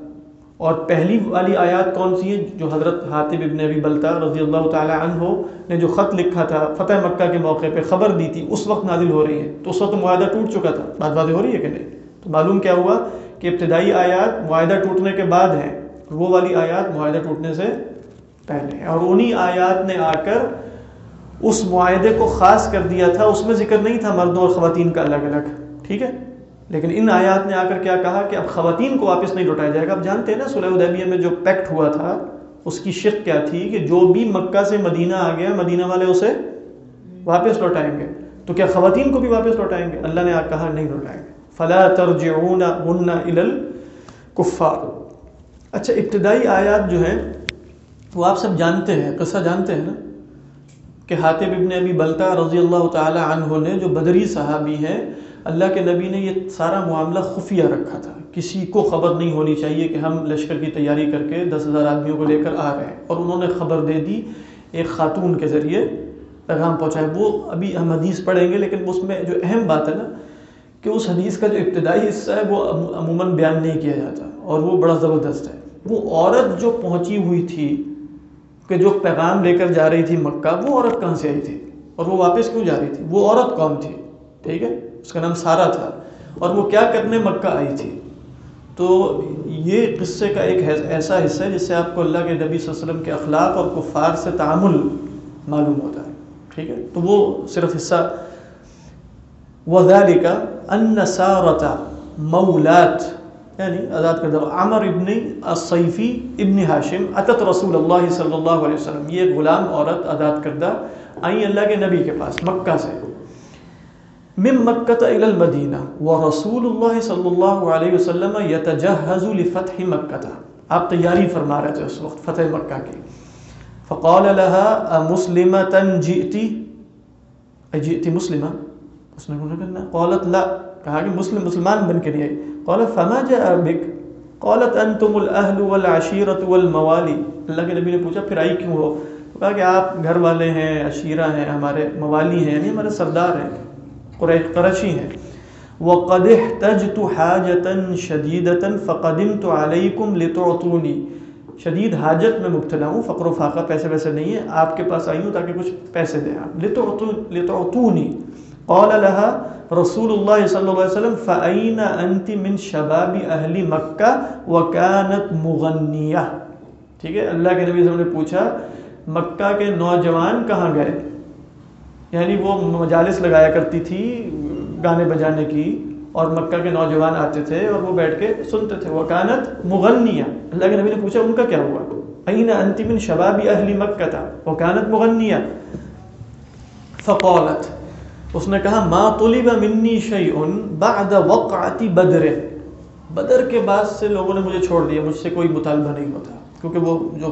S1: اور پہلی والی آیات کون سی ہے جو حضرت حاطب ابن ابی بلتا رضی اللہ تعالی عنہ نے جو خط لکھا تھا فتح مکہ کے موقع پہ خبر دی تھی، اس وقت نازل ہو رہی ہے۔ تو اس وقت معاہدہ ٹوٹ چکا تھا۔ بات واضح ہو رہی ہے کہ نہیں؟ تو معلوم کیا ہوا کہ ابتدائی آیات معاہدہ ٹوٹنے کے بعد ہیں، وہ والی آیات معاہدہ ٹوٹنے سے پہلے ہیں۔ اور انہی آیات نے آ کر اس معاہدے کو خاص کر دیا تھا۔ اس میں ذکر نہیں تھا مردوں اور خواتین کا الگ الگ۔ ٹھیک ہے؟ لیکن ان آیات نے آ کر کیا کہا کہ اب خواتین کو واپس نہیں لوٹایا جائے گا۔ اب جانتے ہیں نا صلح ادیبیہ میں جو پیکٹ ہوا تھا، اس کی شک کیا تھی کہ جو بھی مکہ سے مدینہ آ گیا، مدینہ والے اسے واپس لوٹائیں گے۔ تو کیا خواتین کو بھی واپس لوٹائیں گے؟ اللہ نے کہا نہیں لوٹائیں گے۔ فلا ترجعون ہن اچھا ابتدائی آیات جو ہیں، وہ آپ سب جانتے ہیں، قصہ جانتے ہیں نا؟ کہ حاطب ابن ابی بلتا رضی اللہ تعالی عنہ نے جو بدری صحابی ہیں اللہ کے نبی نے یہ سارا معاملہ خفیہ رکھا تھا۔ کسی کو خبر نہیں ہونی چاہیے کہ ہم لشکر کی تیاری کر کے دس ہزار آدمیوں کو لے کر آ رہے ہیں۔ اور انہوں نے خبر دے دی ایک خاتون کے ذریعے، پیغام پہنچائے وہ ابھی ہم حدیث پڑھیں گے، لیکن اس میں جو اہم بات ہے نا، کہ اس حدیث کا جو ابتدائی حصہ ہے، وہ عموماً بیان نہیں کیا جاتا۔ اور وہ بڑا زبردست ہے۔ وہ عورت جو پہنچی ہوئی تھی، کہ جو پیغام لے کر جا رہی تھی مکہ، وہ عورت کہاں سے آئی تھی؟ اور وہ واپس کیوں جا رہی تھی؟ وہ عورت کون تھی؟ ٹھیک ہے؟ اس کا نام سارا تھا اور وہ کیا کرنے مکہ آئی تھی؟ تو یہ قصے کا ایک ایسا حصہ ہے جس سے آپ کو اللہ کے نبی صلی اللہ علیہ وسلم کے اخلاق اور کفار سے تعامل معلوم ہوتا ہے، ٹھیک ہے؟ تو وہ صرف حصہ وزال کا ان سارتا مولات یعنی آزاد کردہ عمر ابن الصیفی ابن ہاشم اتت رسول اللہ صلی اللہ علیہ وسلم، یہ غلام عورت آزاد کردہ آئی اللہ کے نبی کے پاس، مکہ سے۔ من مکہ الى المدینہ ورسول اللہ صلی اللہ علیہ وسلم یتجہز لفتح مکہ۔ آپ تیاری فرما رہے تھے اس وقت فتح مکہ کی۔ فقال لها مسلمة جئتی؟ جئتی مسلمہ؟ اس نے کہا قالت، لا. کہا کہ مسلم، مسلمان بن کے نہیں آئی۔ قالت فما جاء بک؟ قالت، انتم الاهل والعشيره والموالي اللہ کے نبی نے پوچھا، پھر آئی کیوں ہو؟ تو کہا کہ، آپ گھر والے ہیں، عشیرہ ہیں، ہمارے موالی ہیں یعنی ہمارے سردار ہیں۔ قریش قرشی ہیں. وقد احتجت حاجة شديدة فقدمت عليكم لتعطوني. شدید حاجت میں مبتلا ہوں، فقر و فاقہ پیسے ویسے نہیں ہے آپ کے پاس آئی ہوں تاکہ کچھ پیسے دیں آپ. لتعطونی قال لها رسول اللہ صلی اللہ علیہ وسلم فأين انت من شباب اہل مکہ وكانت مغنیہ ٹھیک ہے؟ اللہ کے نبی صلی اللہ علیہ وسلم نے پوچھا، مکہ کے نوجوان کہاں گئے؟ یعنی وہ مجالس لگایا کرتی تھی گانے بجانے کی اور مکہ کے نوجوان آتے تھے اور وہ بیٹھ کے سنتے تھے۔ وہ کانت مغنیہ۔ اللہ کے نبی نے پوچھا ان کا کیا ہوا؟ این انتم شباب اہل مکہ تھا وہ کانت مغنیہ۔ فقالت، اس نے کہا، ما طلب منی شیء بعد وقعت بدر. بدر کے بعد سے لوگوں نے مجھے چھوڑ دیا، مجھ سے کوئی مطالبہ نہیں ہوتا، کیونکہ وہ جو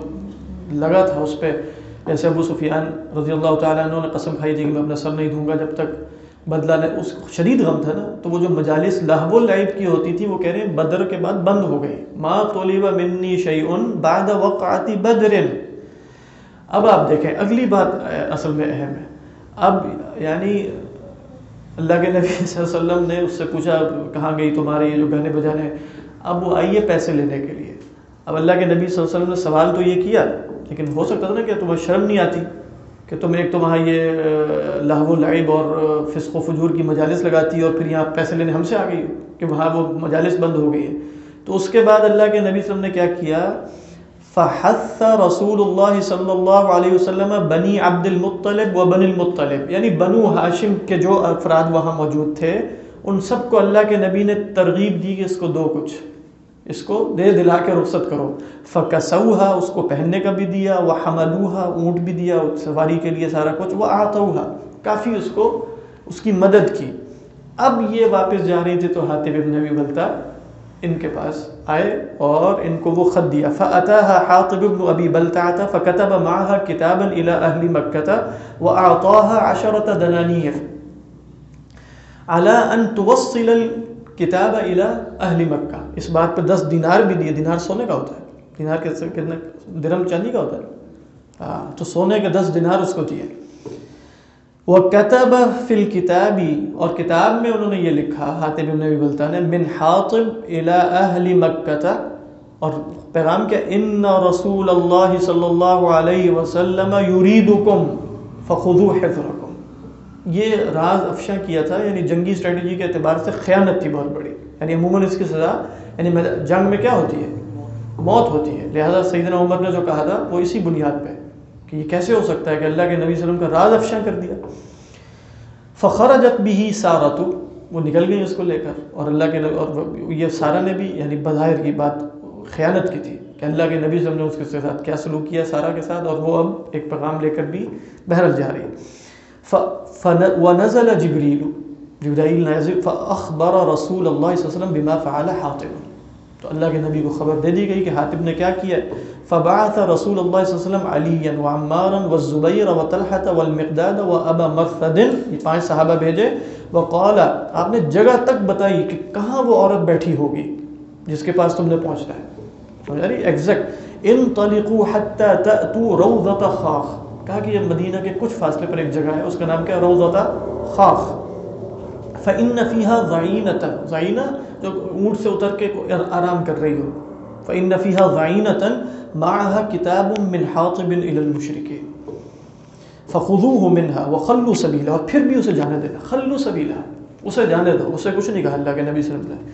S1: لگا تھا اس پہ جیسے ابو سفیان رضی اللہ تعالیٰ عنہ نے قسم کھائی تھی کہ میں اپنا سر نہیں دوں گا، جب تک بدلہ لے اس شدید غم تھا نا، تو وہ جو مجالس لہب العب کی ہوتی تھی، وہ کہہ رہے ہیں بدر کے بعد بند ہو گئی ما طلب منی شیئن بعد وقعت بدر۔ اب آپ دیکھیں، اگلی بات اصل میں اہم ہے۔ اب یعنی اللہ کے نبی صلی اللہ علیہ وسلم نے اس سے پوچھا، کہاں گئی تمہارے یہ جو گانے بجانے؟ اب وہ آئیے پیسے لینے کے لیے۔ اب اللہ کے نبی صلی اللہ علیہ وسلم نے سوال تو یہ کیا لیکن ہو سکتا تھا نا کہ تمہیں شرم نہیں آتی کہ تم ایک تو وہاں یہ لہو، لعب اور فسق و فجور کی مجالس لگاتی اور پھر یہاں پیسے لینے ہم سے آ گئی کہ وہاں وہ مجالس بند ہو گئی ہے تو اس کے بعد اللہ کے نبی صلی اللہ علیہ وسلم نے کیا کیا؟ فحث رسول اللہ صلی اللہ علیہ وسلم بنی عبد المطلب و بن المطلب۔ یعنی بنو ہاشم کے جو افراد وہاں موجود تھے، ان سب کو اللہ کے نبی نے ترغیب دی کہ اس کو دو کچھ۔ اس کو دے دلا کے رخصت کرو۔ فکسوہا، اس کو پہننے کا بھی دیا وہ حملوہا اونٹ بھی دیا، سواری کے لیے سارا کچھ وہ آتوہا کافی اس کو، اس کی مدد کی۔ اب یہ واپس جا رہی تھی تو حاطب ابن ابی بلتا ان کے پاس آئے اور ان کو وہ خط دیا۔ فَأَتَاهَا حَاطِبُ ابْنُ أَبِي بَلْتَعَةَ فَكَتَبَ مَعَهَا كِتَابًا إِلَىٰ أَهْلِ مَكَّةَ وَأَعْطَاهَا عَشَرَةَ دَنَانِيرٍ عَلَىٰ أَن تُوَصِّلَ کتاب الا اہل مکہ۔ اس بات پہ دس دینار بھی دیے۔ دینار سونے کا ہوتا ہے۔ دینار کتنا درم چاندی کا ہوتا ہے۔ ہاں تو سونے کے دس دینار اس کو دیے۔ وہ کتب فل کتابی اور کتاب میں انہوں نے یہ لکھا، حاطب ابن بلتا نے، من حاطب الى اہل مکہ اور پیغام کیا ان رسول اللہ صلی اللہ علیہ وسلم یریدکم فخذوا حذرکم یہ راز افشا کیا تھا یعنی جنگی اسٹریٹجی کے اعتبار سے خیانت تھی بہت بڑی۔ یعنی عموماً اس کی سزا یعنی جنگ میں کیا ہوتی ہے؟ موت ہوتی ہے۔ لہذا سیدنا عمر نے جو کہا تھا، وہ اسی بنیاد پہ کہ یہ کیسے ہو سکتا ہے کہ اللہ کے نبی صلی اللہ علیہ وسلم کا راز افشا کر دیا۔ فخرجت بھی ہی سارا تو وہ نکل گئی اس کو لے کر اور اللہ کے اور یہ سارا نے بھی یعنی بظاہر کی بات، خیانت کی تھی کہ اللہ کے نبی صلی اللہ علیہ وسلم نے اس کے ساتھ کیا سلوک کیا سارا کے ساتھ اور وہ اب ایک پیغام لے کر بھی بہرل جا رہی ہے۔ ونزل جبریل جبرائیل نازل فاخبر رسول اللہ صلی اللہ علیہ وسلم بما فعل حاطب. تو اللہ کے نبی کو خبر دے دی گئی کہ حاطب نے کیا کیا فبعث رسول اللہ صلی اللہ علیہ وسلم علیا وعمارا والزبیر وطلحة والمقداد وابا مرثد. یہ پانچ صحابہ بھیجے. وقال، آپ نے جگہ تک بتائی کہ کہاں وہ عورت بیٹھی ہوگی جس کے پاس تم نے پہنچنا ہے؟ سمجھ رہی ایگزیکٹ انطلقوا حتى تأتوا روضة خاخ. کہا کہ یہ مدینہ کے کچھ فاصلے پر ایک جگہ ہے، اس کا نام کیا روز ہوتا خاخ فَإِنَّ فِيهَا ضَعِينَةً۔ ضعینہ جو اونٹ سے اتر کے آرام کر رہی ہو۔ فَإِنَّ فِيهَا ضَعِينَةً۔ مَعَهَا كِتَابٌ مِّنْ حَاطِبٍ إِلَى الْمُشْرِكِينَ۔ فَخُذُوهُ مِنْهَا وَخَلُّوا سَبِيلًا اور پھر بھی اسے جانے دینا۔ خلو سبیلا اسے جانے دو۔ اسے کچھ نہیں کہا۔ اللہ کے نبی صلی اللہ علیہ وسلم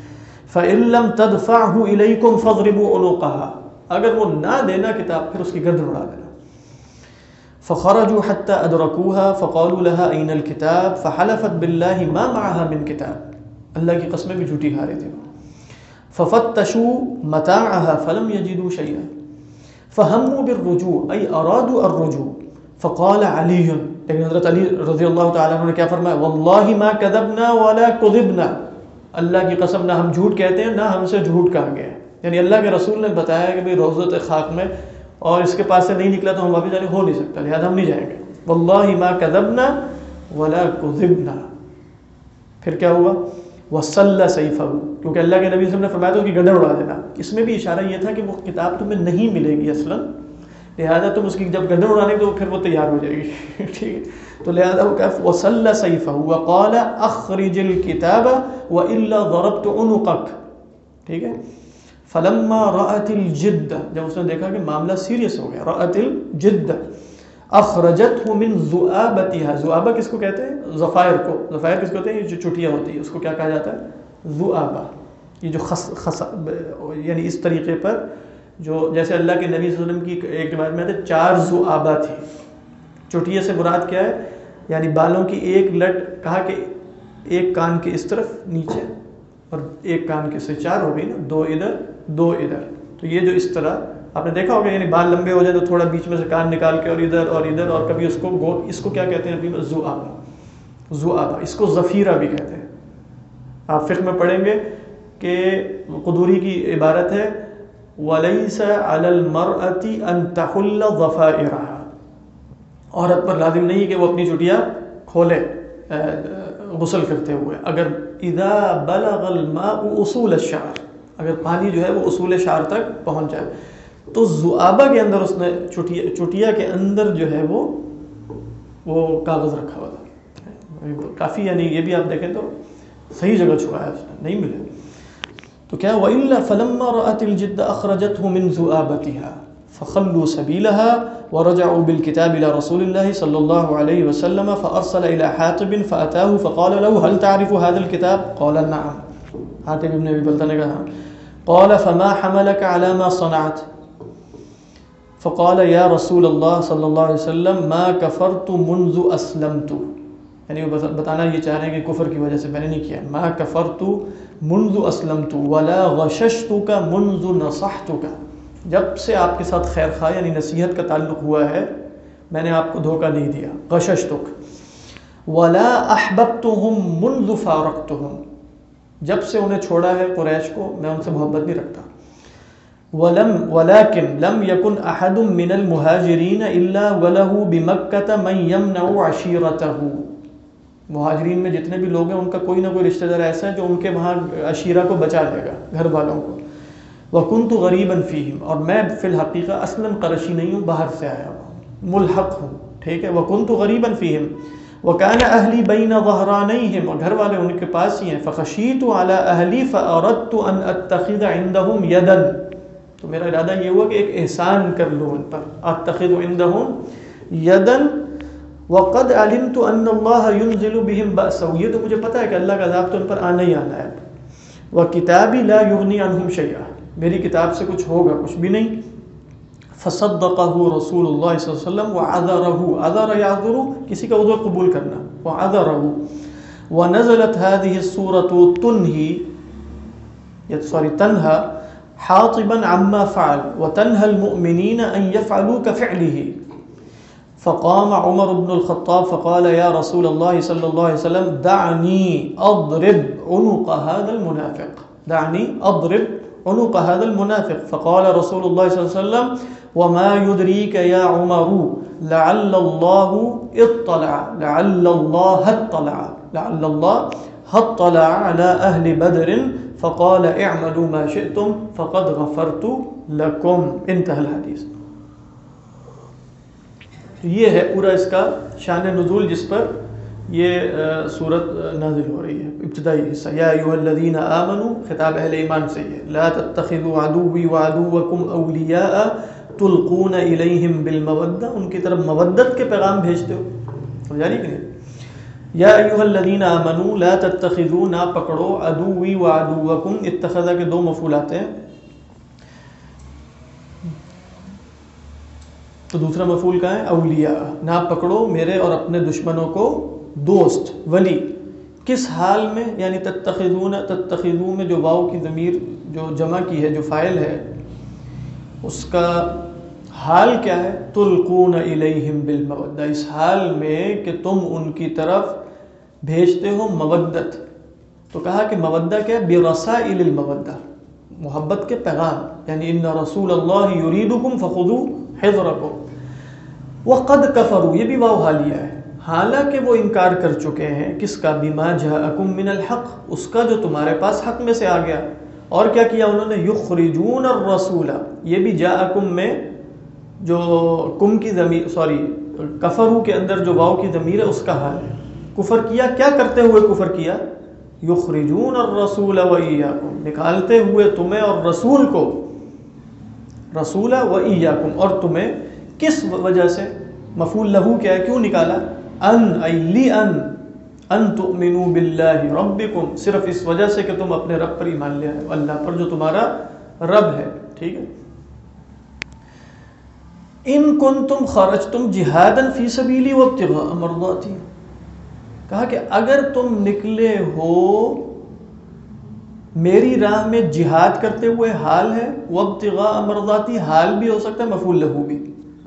S1: فَإِن لَمْ تَدْفَعْهُ إِلَيْكُمْ فَضْرِبُوا عُنُوقَهَا اگر وہ نہ دینا کتاب، پھر اس کی گردن اڑا دینا فخرجوا حتى ادركوها فقالوا لها اين الكتاب؟ فحلفت بالله ما معها من كتاب. اللہ کی قسمیں بھی جھوٹی کھا رہی تھی۔ ففتشوا متاعها فلم يجدوا شيئا۔ فهموا بالرجوع اي ارادوا الرجوع۔ فقال علي لیکن حضرت علی رضی اللہ تعالی عنہ نے کیا فرمایا؟ والله ما كذبنا ولا كذبنا اللہ کی قسم، نہ ہم جھوٹ کہتے ہیں، نہ ہم سے جھوٹ کہا گیا یعنی اللہ کے رسول نے بتایا کہ بھئی روضت خاک میں اور اس کے پاس سے نہیں نکلا تو ہم واپس جانے ہو نہیں سکتا، لہٰذا ہم نہیں جائیں گے۔ واللہ ما کذبنا ولا کذبنا۔ پھر کیا ہوا؟ وصل سیفہ کیونکہ اللہ کے نبی صلی اللہ علیہ وسلم نے فرمایا تھا کہ گدر اڑا دینا۔ اس میں بھی اشارہ یہ تھا کہ وہ کتاب تمہیں نہیں ملے گی اصلا۔ لہٰذا تم اس کی جب گدر اڑانے تو پھر وہ تیار ہو جائے گی۔ <laughs> ٹھیک ہے؟ تو لہٰذا وہ کہ وصل سیفہ وقال اخرج الكتاب والا ضربت عنقك۔ ٹھیک ہے؟ فلما رأت الجد، جب اس نے دیکھا کہ معاملہ سیریس ہو گیا، رأت الجد، اخرجته من ذؤابتها، ذؤابہ کس کو کہتے ہیں؟ ظفائر کو. ظفائر کس کو کہتے ہیں؟ یہ جو چٹیاں ہوتی ہے اس کو کیا کہا جاتا ہے؟ ذؤابہ. یہ جو خس خس یعنی اس طریقے پر جو جیسے اللہ کے نبی صلی اللہ علیہ وسلم کی ایک روایت میں آتے چار ذؤابہ تھی چٹیے سے مراد کیا ہے؟ یعنی بالوں کی ایک لٹ، کہا کہ ایک کان کے اس طرف نیچے اور ایک کان کے سے چار ہو گئی نا، دو ادھر دو ادھر۔ تو یہ جو اس طرح آپ نے دیکھا ہوگا یعنی بال لمبے ہو جائیں تو تھوڑا بیچ میں سے کان نکال کے اور ادھر اور ادھر اور کبھی اس کو گو اس کو کیا کہتے ہیں زو آبا زو آبا اس کو ذخیرہ بھی کہتے ہیں۔ آپ فقہ میں پڑھیں گے کہ قدوری کی عبارت ہے ولیس علی المرأتی ان تحل ظفائرها۔ عورت پر لازم نہیں کہ وہ اپنی چٹیاں کھولے غسل کرتے ہوئے۔ اگر اذا بلغ الماء اصول الشعر اگر پانی جو ہے وہ اصول شعر تک پہنچ جائے۔ تو زعابہ کے اندر اس نے چٹیا چٹیا کے اندر جو ہے وہ وہ کاغذ رکھا ہوا تھا۔ کافی یعنی یہ بھی آپ دیکھیں تو صحیح جگہ چھپایا اس نے نہیں ملے۔ تو کیا وہ وَإِلَّا فَلَمَّا رَأَتِ الْجِدَّ أَخْرَجَتْهُ مِنْ ذُؤَابَتِهَا فَخَلُّوا سَبِيلَهَا وَرَجَعُوا بِالْكِتَابِ إِلَى رَسُولِ اللَّهِ صَلَّى اللَّهُ عَلَيْهِ وَسَلَّمَ فَأَرْسَلَ إِلَى حَاتِبٍ فَأَتَاهُ فَقَالَ لَهُ هَلْ تَعْرِفُ هَذَا الْكِتَابِ؟ قَالَ نَعَمْ۔ حاتب ابن ابی بلتا نے کہا، قال فما حملك على ما صنعت؟ فقال یا رسول اللہ صلی اللہ علیہ وسلم، ما کفرت منذ اسلمت. یعنی وہ بتانا یہ چاہ رہے ہیں کہ کفر کی وجہ سے میں نے نہیں کیا۔ ما کفرت منذ اسلمت ولا غششتك منذ نصحتك جب سے آپ کے ساتھ خیر خواہ یعنی نصیحت کا تعلق ہوا ہے، میں نے آپ کو دھوکہ نہیں دیا غششتك ولا احببتهم منذ فارقتهم جب سے انہیں چھوڑا ہے قریش کو، میں ان سے محبت نہیں رکھتا۔ ولم ولكن لم يكن احد من المهاجرين الا وله بمكه من يمنع عشيرته مہاجرین میں جتنے بھی لوگ ہیں، ان کا کوئی نہ کوئی رشتہ دار ایسا ہے جو ان کے وہاں عشیرہ کو بچا لے گا، گھر والوں کو۔ وکنت غریبا فیہم، اور میں فی الحقیقہ اصلا قرشی نہیں ہوں، باہر سے آیا ہوں، ملحق ہوں، ٹھیک ہے؟ وکنت غریبا فیہم۔ وکان اہلی بین ظہرانیہم، اور گھر والے ان کے پاس ہی ہیں فخشیت علی اہلی فاردت ان اتخذ عندهم یدا تو میرا ارادہ یہ ہوا کہ ایک احسان کر لوں ان پر۔ اتخذ عندهم یدا وقد علمت ان اللہ ينزل بهم بأسا یہ تو مجھے پتہ ہے کہ اللہ کا عذاب تو ان پر آنا ہی آنا ہے۔ وکتابی لا یغنی عنہم شیئا۔ میری کتاب سے کچھ ہوگا، کچھ بھی نہیں۔ فصدقہ رسول اللہ صلی اللہ علیہ وسلم وعذرہ عذر یعذر کسی کا عذر قبول کرنا. وعذرہ ونزلت هذه السورة تنہی سوری، تنہا حاطبا عما فعل وتنهى المؤمنين أن يفعلوا كفعله. فقام عمر بن الخطاب فقال يا رسول الله صلى الله عليه وسلم دعني أضرب عنق هذا المنافق. دعني أضرب عنق هذا المنافق. فقال رسول الله صلى الله عليه وسلم، وما يدريك يا عمر؟ لعل الله اطلع، لعل الله اطلع، لعل الله اطلع على أهل بدر. فقال، اعملوا ما شئتم، فقد غفرت لكم. انتهى الحدیث. یہ ہے پورا اس کا شان نزول جس پر یہ صورت نازل ہو رہی ہے، ابتدائی حصہ۔ یا ایوہ الذین آمنوا، خطاب اہل ایمان سے یہ لا تتخذوا عدوی وعدوکم اولیاء تلقون الیہم بالمودہ۔ ان کی طرف مودت کے پیغام بھیجتے ہو۔ سمجھا رہی کہ نہیں؟ یا ایوہ الذین آمنوا، لا تتخذوا، نہ پکڑو عدوی و عدوکم اتخذا کے دو مفعولات ہیں۔ تو دوسرا مفعول کا ہے؟ اولیاء۔ نہ پکڑو میرے اور اپنے دشمنوں کو دوست، ولی، کس حال میں یعنی تتخذون تتخذون میں جو واو کی ضمیر جو جمع کی ہے، جو فائل ہے، اس کا حال کیا ہے؟ تلقون الیہم بالمودہ، اس حال میں کہ تم ان کی طرف بھیجتے ہو مودت۔ تو کہا کہ مودہ کیا؟ ہے برسائل المودہ، محبت کے پیغام یعنی ان رسول اللہ یریدکم فخذو حضرکم وقد کفروا، یہ بھی واو حالیہ ہے۔ حالانکہ وہ انکار کر چکے ہیں، کس کا؟ بیما جاءکم من الحق، اس کا جو تمہارے پاس حق میں سے آ گیا۔ اور کیا کیا؟ انہوں نے یخرجون الرسول، یہ بھی جاءکم میں جو کم کی ضمیر سوری کفرو کے اندر جو واؤ کی ضمیر ہے، اس کا حال ہے۔ کفر کیا؟ کیا کرتے ہوئے کفر کیا؟ یخرجون الرسول وإياكم نکالتے ہوئے تمہیں اور رسول کو۔ رسول وإياكم اور تمہیں کس وجہ سے؟ مفعول لہو کیا ہے؟ کیوں نکالا؟ ان ایلی ان ان تؤمنوا باللہ ربکم صرف اس وجہ سے کہ تم اپنے رب پر ایمان لے آئے اللہ پر جو تمہارا رب ہے. ٹھیک ہے؟ ان کن تم کنتم خرجتم جہادا فی سبیلی وابتغاء مرضاتی. کہا کہ اگر تم نکلے ہو، میری راہ میں جہاد کرتے ہوئے حال ہے، وابتغاء مرضاتی، حال بھی ہو سکتا ہے، مفعول لہو بھی.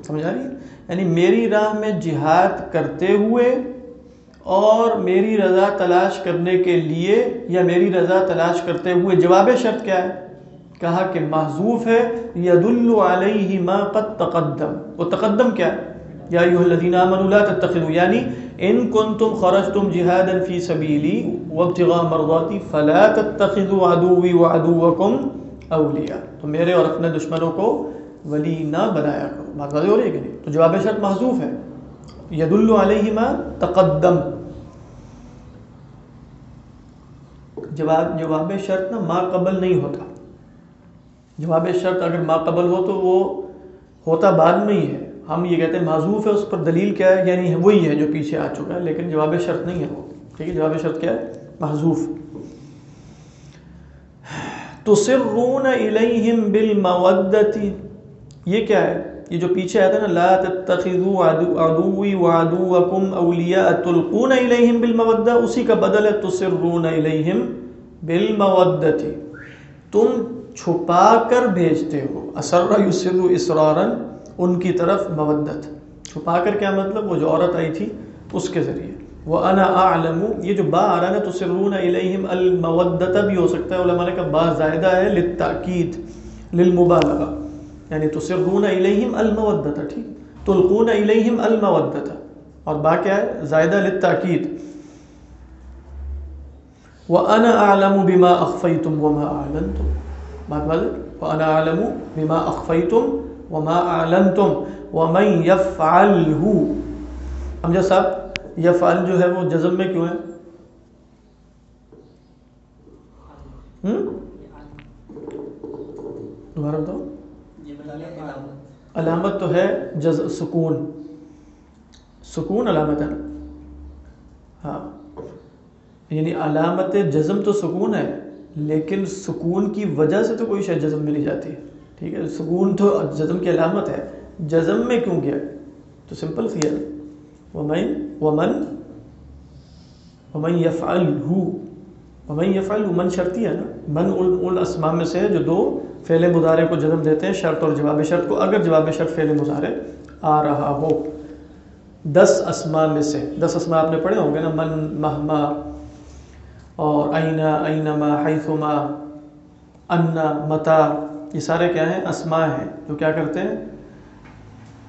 S1: سمجھا رہی ہے؟ یعنی میری راہ میں جہاد کرتے ہوئے اور میری رضا تلاش کرنے کے لیے یا میری رضا تلاش کرتے ہوئے جواب شرط کیا ہے؟ کہا کہ محضوف ہے یدل علیہ ما قد تقدم۔ وہ تقدم کیا؟ ہے یا ایوہ الذین آمنوا لا تتخذوا یعنی ان کنتم خرجتم جہادا فی سبیلی وابتغاء مرضاتی فلا تتخذوا عدوی وعدوکم اولیاء۔ تو میرے اور اپنے دشمنوں کو ولی نہ بنایا کرو۔ بات واضح ہو رہی ہے کہ نہیں؟ تو جواب شرط محضوف ہے۔ یدل علیہ تقدم۔ جواب جواب شرط نا ما قبل نہیں ہوتا۔ جواب شرط اگر ما قبل ہو تو وہ ہوتا بعد میں ہی ہے۔ ہم یہ کہتے ہیں معذوف ہے، اس پر دلیل کیا ہے؟ یعنی وہی ہے جو پیچھے آ چکا ہے، لیکن جواب شرط نہیں ہے وہ۔ ٹھیک ہے، جواب شرط کیا ہے؟ محضوف تسرون الیہم بالمودتی۔ یہ کیا ہے؟ یہ جو پیچھے آیا تھا نا، لا تتخذوا عدوی وعدوکم اولیاء تلقون الیہم بالمودہ، اسی کا بدل ہے، تسرون الیہم بالمودتی تم چھپا کر بھیجتے ہو، اسر یسر اسرارا، ان کی طرف مودت چھپا کر کیا مطلب؟ وہ جو عورت آئی تھی، اس کے ذریعے۔ وہ انا اعلم، یہ جو با آ رہا ہے تسرون الیہم المودت بھی ہو سکتا ہے، علماء نے کہا با زائدہ ہے، للتاکید، للمبالغہ۔ یعنی تسرون الیہم المودت ٹھیک؟ تلقون الیہم المودت اور با کیا ہے؟ زائدہ للتاکید۔ وانا اعلم بما اخفیتم وما اعلنتم بات واضح وانا اعلم بما اخفیتم وما اعلنتم ومن يفعله۔ امجد صاحب یفعل جو ہے وہ جزم میں کیوں ہے؟ دوبارہ بتاؤ علامت. تو ہے جز سکون. سکون علامت ہے. ہاں. یعنی علامت جزم تو سکون ہے، لیکن سکون کی وجہ سے تو کوئی شاید جزم میں نہیں جاتی. ٹھیک ہے؟ سکون تو جزم کی علامت ہے. جزم میں کیوں گیا؟ تو سمپل سی ہے ومن ومن ومن یفعل ہو ومن یفعل من شرطی ہے نا. من ان اسماء میں سے ہے جو دو فعل مضارع کو جزم دیتے ہیں، شرط اور جواب شرط کو۔ اگر جواب شرط فعل مضارع آ رہا ہو۔ دس اسماء میں سے، دس اسماء آپ نے پڑھے ہوں گے نا۔ من مہما اور اینا اینما حیثما انا، متا۔ یہ سارے کیا ہیں؟ اسماء ہیں۔ جو کیا کرتے ہیں؟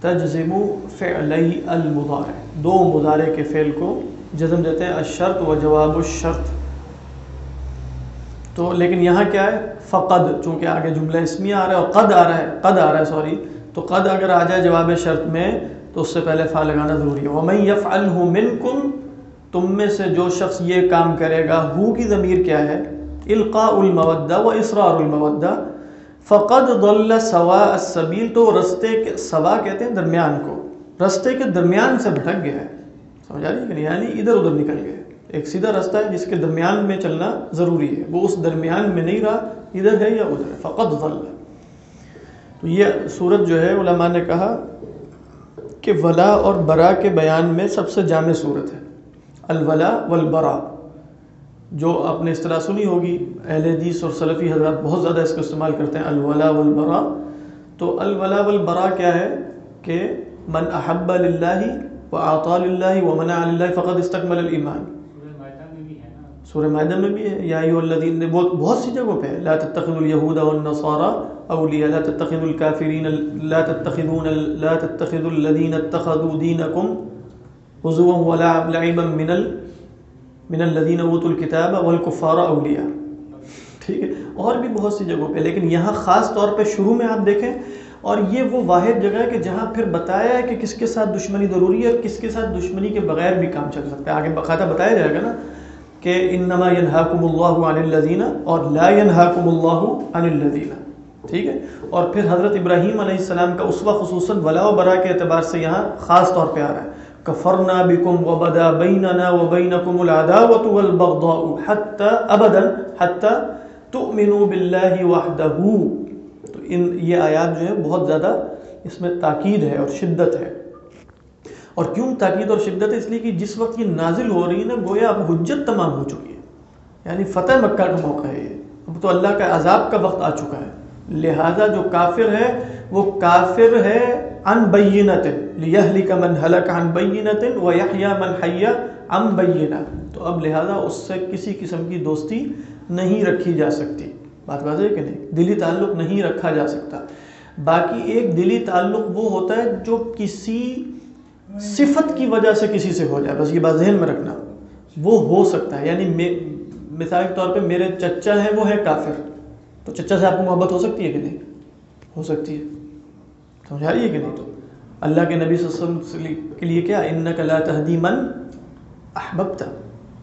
S1: تجزم فعلی المضارع۔ دو مضارع کے فعل کو جزم دیتے ہیں، الشرط و جواب الشرط۔ تو لیکن یہاں کیا ہے؟ فقد، چونکہ آگے جملہ اسمی آ رہا ہے اور قد آ رہا ہے، قد آ رہا ہے، سوری۔ تو قد اگر آ جائے جواب شرط میں، تو اس سے پہلے فا لگانا ضروری ہے۔ وَمَن يَفْعَلْهُ مِنْكُمْ، تم میں سے جو شخص یہ کام کرے گا، ہو کی ضمیر کیا ہے؟ القاء المودہ و اسرار المودہ۔ فقد ضل سوا السبیل تو رستے کے سوا کہتے ہیں درمیان کو۔ رستے کے درمیان سے بھٹک گیا ہے۔ سمجھا رہی یعنی-, یعنی ادھر ادھر نکل گئے۔ ایک سیدھا راستہ ہے جس کے درمیان میں چلنا ضروری ہے۔ وہ اس درمیان میں نہیں رہا، ادھر ہے یا ادھر ہے؟ فقط ضل تو یہ صورت جو ہے، علماء نے کہا کہ ولا اور برا کے بیان میں سب سے جامع صورت ہے۔ الولا والبرا۔ جو آپ نے اصطلاح سنی ہوگی، اہل حدیث اور سلفی حضرات بہت زیادہ اس کو استعمال کرتے ہیں، الولا والبرا۔ تو الولا والبرا کیا ہے؟ کہ من احب للہ و آطا للہ و منع للہ فقط استقمل الایمان۔ سورہ معدہ میں بھی ہے۔ یا الذین نے بہت بہت سی جگہوں پہ لا تتخذوا اليهود والنصارى اولیاء لا تتخذوا الكافرین لا تتخذون، لا تتخذوا الذين اتخذوا دينكم هزوا ولعبا من ال، من الذين اوتوا الكتاب والكفار اولیاء ٹھیک ہے؟ اور بھی بہت سی جگہوں پہ، لیکن یہاں خاص طور پہ شروع میں آپ دیکھیں، اور یہ وہ واحد جگہ ہے کہ جہاں پھر بتایا ہے کہ کس کے ساتھ دشمنی ضروری ہے اور کس کے ساتھ دشمنی کے بغیر بھی کام چل سکتا ہے۔ آگے باقاعدہ بتایا جائے گا نا۔ کہ انما ينهاكم الله عن الذين اور لا ينهاكم الله عن الذين ٹھیک ہے؟ اور پھر حضرت ابراہیم علیہ السلام کا اسوہ خصوصاً ولا و برا کے اعتبار سے یہاں خاص طور پہ آ رہا ہے۔ کفرنا بكم وبدا بيننا وبينكم العداوه والبغضاء حتى ابدا حتى تؤمنوا بالله وحده تو ان یہ آیات جو ہے بہت زیادہ اس میں تاکید ہے اور شدت ہے۔ اور کیوں تاکید اور شدت ہے اس لیے کہ جس وقت یہ نازل ہو رہی ہے نا، گویا اب حجت تمام ہو چکی ہے۔ یعنی فتح مکہ کا موقع ہے یہ۔ اب تو اللہ کا عذاب کا وقت آ چکا ہے۔ لہذا جو کافر ہے، وہ کافر ہے ان بینت لیہلک من حلق عن بینت و یحیا من حیا عن بینہ تو اب لہذا اس سے کسی قسم کی دوستی نہیں رکھی جا سکتی۔ بات واضح ہے کہ نہیں؟ دلی تعلق نہیں رکھا جا سکتا۔ باقی ایک دلی تعلق وہ ہوتا ہے جو کسی صفت کی وجہ سے کسی سے ہو جائے، بس یہ بات ذہن میں رکھنا۔ وہ ہو سکتا ہے یعنی مثال کے طور پہ میرے چچا ہیں، وہ ہے کافر۔ تو چچا سے آپ کو محبت ہو سکتی ہے کہ نہیں؟ ہو سکتی ہے۔ سمجھا رہی ہے کہ نہیں؟ تو اللہ کے نبی صلی اللہ علیہ وسلم کے لیے کیا؟ ان لا تہدی من احببتا۔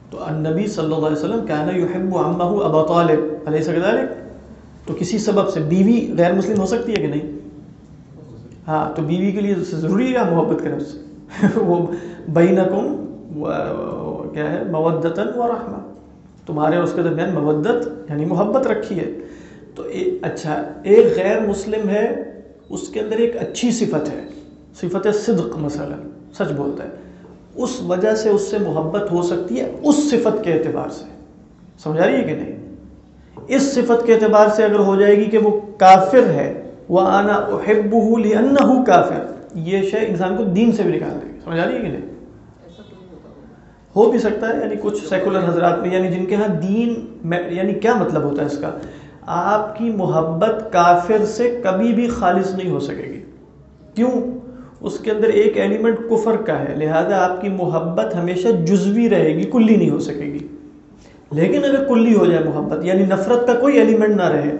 S1: تو النبی صلی اللہ علیہ وسلم کہنا یحب عمہ ابا طالب۔ علیہ سکتا تو کسی سبب سے بیوی غیر مسلم ہو سکتی ہے کہ نہیں؟ ہاں تو بیوی کے لیے ضروری ہے محبت کریں اس سے؟ <laughs> وہ بینکم کیا ہے، مودتاً و رحمہ تمہارے اس کے درمیان مودت یعنی محبت رکھی ہے۔ تو اچھا ایک غیر مسلم ہے، اس کے اندر ایک اچھی صفت ہے۔ صفت صدق مثلا، سچ بولتا ہے۔ اس وجہ سے اس سے محبت ہو سکتی ہے اس صفت کے اعتبار سے۔ سمجھا رہی ہے کہ نہیں؟ اس صفت کے اعتبار سے اگر ہو جائے گی کہ وہ کافر ہے وہ آنا احب کافر۔ یہ شے انسان کو دین سے بھی نکال دے گی سمجھ آ رہی ہے کہ نہیں؟ ہو بھی سکتا ہے یعنی کچھ سیکولر حضرات میں یعنی جن کے ہاں دین یعنی کیا مطلب ہوتا ہے اس کا؟ آپ کی محبت کافر سے کبھی بھی خالص نہیں ہو سکے گی۔ کیوں؟ اس کے اندر ایک ایلیمنٹ کفر کا ہے لہذا آپ کی محبت ہمیشہ جزوی رہے گی کلی نہیں ہو سکے گی۔ لیکن اگر کلی ہو جائے محبت یعنی نفرت کا کوئی ایلیمنٹ نہ رہے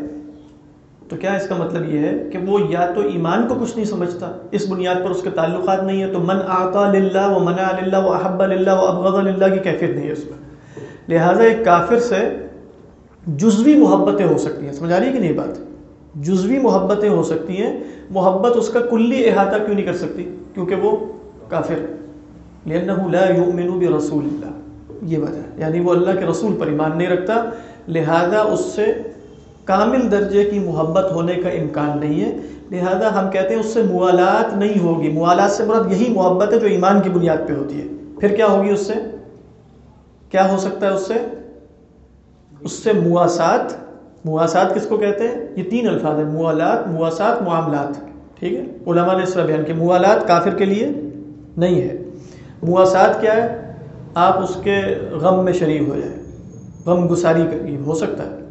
S1: تو کیا اس کا مطلب یہ ہے کہ وہ یا تو ایمان کو کچھ نہیں سمجھتا، اس بنیاد پر اس کے تعلقات نہیں ہے تو من آتا للہ و منع اللہ و احب اللہ و ابغض اللہ کی کیفیت نہیں ہے اس میں۔ لہٰذا ایک کافر سے جزوی محبتیں ہو سکتی ہیں، سمجھ آ رہی ہے کہ نہیں بات؟ جزوی محبتیں ہو سکتی ہیں، محبت اس کا کلی احاطہ کیوں نہیں کر سکتی؟ کیونکہ وہ کافر لأنه لا برسول اللہ یہ وجہ یعنی وہ اللہ کے رسول پر ایمان نہیں رکھتا، لہذا اس سے کامل درجے کی محبت ہونے کا امکان نہیں ہے۔ لہذا ہم کہتے ہیں اس سے موالات نہیں ہوگی۔ موالات سے مراد یہی محبت ہے جو ایمان کی بنیاد پہ ہوتی ہے۔ پھر کیا ہوگی اس سے؟ کیا ہو سکتا ہے اس سے؟ اس سے مواسات۔ مواسات کس کو کہتے ہیں؟ یہ تین الفاظ ہیں۔ موالات، مواسات، معاملات۔ ٹھیک ہے؟ علماء نے اس طرح بیان کہ موالات کافر کے لیے نہیں ہے۔ مواسات کیا ہے؟ آپ اس کے غم میں شریک ہو جائیں۔ غم گساری ہو سکتا ہے۔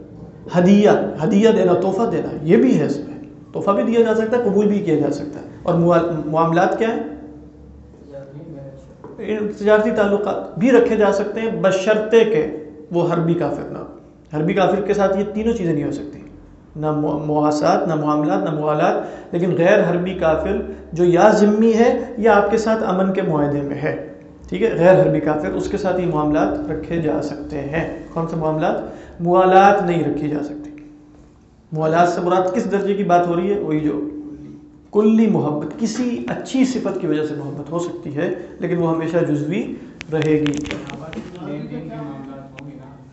S1: ہدیہ ہدیہ دینا، تحفہ دینا، یہ بھی ہے اس میں۔ تحفہ بھی دیا جا سکتا ہے، قبول بھی کیا جا سکتا ہے۔ اور معاملات کیا ہیں؟ تجارتی تعلقات بھی رکھے جا سکتے ہیں، بشرطے کے وہ حربی کافر نہ حربی کافر کے ساتھ یہ تینوں چیزیں نہیں ہو سکتی۔ نہ مواصلات نہ معاملات، نہ موالات لیکن غیر حربی کافر جو یا ذمی ہے یا آپ کے ساتھ امن کے معاہدے میں ہے۔ ٹھیک ہے؟ غیر حربی کافر اس کے ساتھ یہ معاملات رکھے جا سکتے ہیں۔ کون سے معاملات؟ موالات نہیں رکھی جا سکتی۔ موالات سے مراد کس درجے کی بات ہو رہی ہے؟ وہی جو کلی محبت، کسی اچھی صفت کی وجہ سے محبت ہو سکتی ہے، لیکن وہ ہمیشہ جزوی رہے گی۔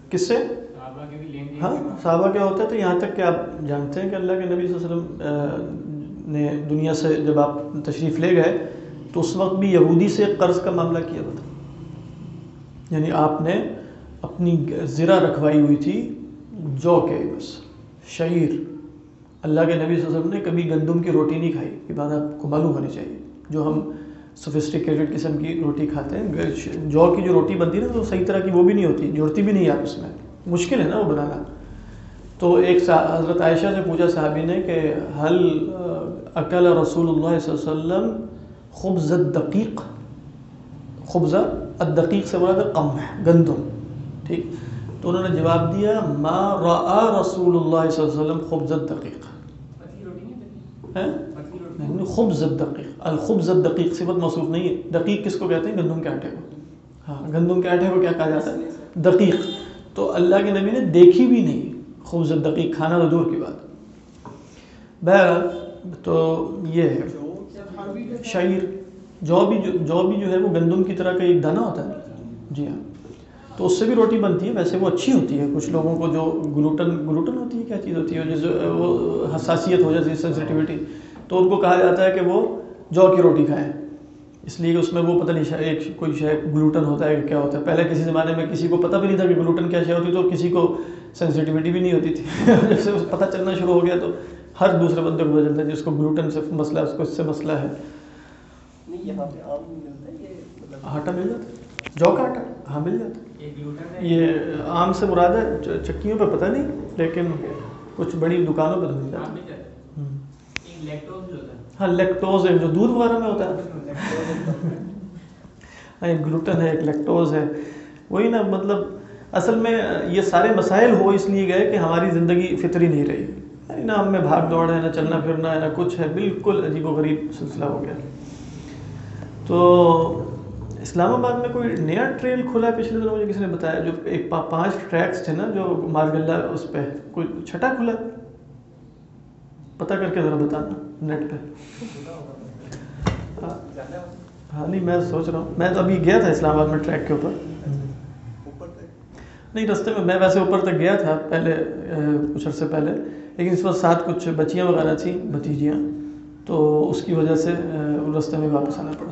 S1: کس سے؟ ہاں صحابہ کیا ہوتا ہے؟ تو یہاں تک کہ آپ جانتے ہیں کہ اللہ کے نبی صلی اللہ علیہ وسلم نے دنیا سے جب آپ تشریف لے گئے، تو اس وقت بھی یہودی سے قرض کا معاملہ کیا ہوا تھا۔ یعنی آپ نے اپنی زرہ رکھوائی ہوئی تھی، جو کہ بس شعیر۔ اللہ کے نبی صلی اللہ علیہ وسلم نے کبھی گندم کی روٹی نہیں کھائی، یہ بات آپ کو معلوم ہونی چاہیے۔ جو ہم سوفسٹیکیٹڈ قسم کی روٹی کھاتے ہیں، جو کی جو روٹی بنتی ہے نا تو صحیح طرح کی وہ بھی نہیں ہوتی، جڑتی بھی نہیں آپ اس میں۔ مشکل ہے نا وہ بنانا۔ تو ایک حضرت عائشہ سے پوچھا صحابی نے کہ حل اکل رسول اللہ صلی اللہ علیہ وسلم خبز الدقیق؟ خبز الدقیق سے بولا تھا کم ہے، گندم۔ ٹھیک؟ تو انہوں نے جواب دیا ما را رسول اللہ صلی اللہ علیہ وسلم خبز الدقیق خبز الدقیق الخبز الدقیق صفت موصوف نہیں ہے۔ دقیق کس کو کہتے ہیں؟ گندم کے آٹے کو۔ ہاں گندم کے آٹے کو کیا کہا جاتا ہے؟ دقیق۔ تو اللہ کے نبی نے دیکھی بھی نہیں خبز الدقیق کھانا تو دور کی بات۔ بہرحال تو یہ ہے۔ شعیر۔ جو بھی جو بھی جو ہے وہ گندم کی طرح کا ایک دانہ ہوتا ہے۔ جی ہاں۔ تو اس سے بھی روٹی بنتی ہے ویسے وہ اچھی ہوتی ہے۔ کچھ لوگوں کو جو گلوٹن گلوٹن ہوتی ہے کیا چیز ہوتی ہے جس وہ حساسیت ہو جاتی ہے سینسٹیوٹی تو ان کو کہا جاتا ہے کہ وہ جو کی روٹی کھائیں۔ اس لیے کہ اس میں وہ پتہ نہیں ایک کوئی شے گلوٹن ہوتا ہے کیا ہوتا ہے۔ پہلے کسی زمانے میں کسی کو پتہ بھی نہیں تھا کہ گلوٹن کیا شے ہوتی تو کسی کو سینسٹیوٹی بھی نہیں ہوتی تھی۔ <laughs> جب سے پتہ چلنا شروع ہو گیا تو ہر دوسرے بندے کو پتہ چلتا ہے جس کو گلوٹن سے مسئلہ ہے اس کو اس سے مسئلہ ہے۔
S2: مطلب
S1: آٹا مل جاتا ہے؟ جو کا آٹا ہاں مل جاتا ہے۔ یہ عام سے مراد ہے چکیوں پہ پتہ نہیں لیکن کچھ بڑی دکانوں پہ تو مل جاتا۔ ہے۔ ہاں لیکٹوز ہے جو دودھ وغیرہ میں ہوتا ہے۔ <laughs> ہاں ایک گلوٹن ہے ایک لیکٹوز ہے۔ وہی نا مطلب اصل میں یہ سارے مسائل ہو اس لیے گئے کہ ہماری زندگی فطری نہیں رہی۔ نہ ہم میں بھاگ دوڑ ہے نہ چلنا پھرنا ہے نہ کچھ ہے۔ بالکل عجیب و غریب سلسلہ ہو گیا۔ تو اسلام آباد میں کوئی نیا ٹریل کھلا ہے پچھلے دنوں؟ مجھے کسی نے بتایا جو ایک پانچ ٹریکس تھے نا جو مارگلہ اس پہ کوئی چھٹا کھلا؟ پتہ کر کے ذرا بتانا، نیٹ پہ۔ ہاں،, ہاں نہیں، میں سوچ رہا ہوں۔ میں تو ابھی گیا تھا اسلام آباد میں ٹریک کے اوپر۔ نہیں، رستے میں میں ویسے اوپر تک گیا تھا، پہلے کچھ عرصے پہلے، لیکن اس وقت ساتھ کچھ بچیاں وغیرہ تھیں، بھتیجیاں، تو اس کی وجہ سے رستے میں واپس آنا پڑا۔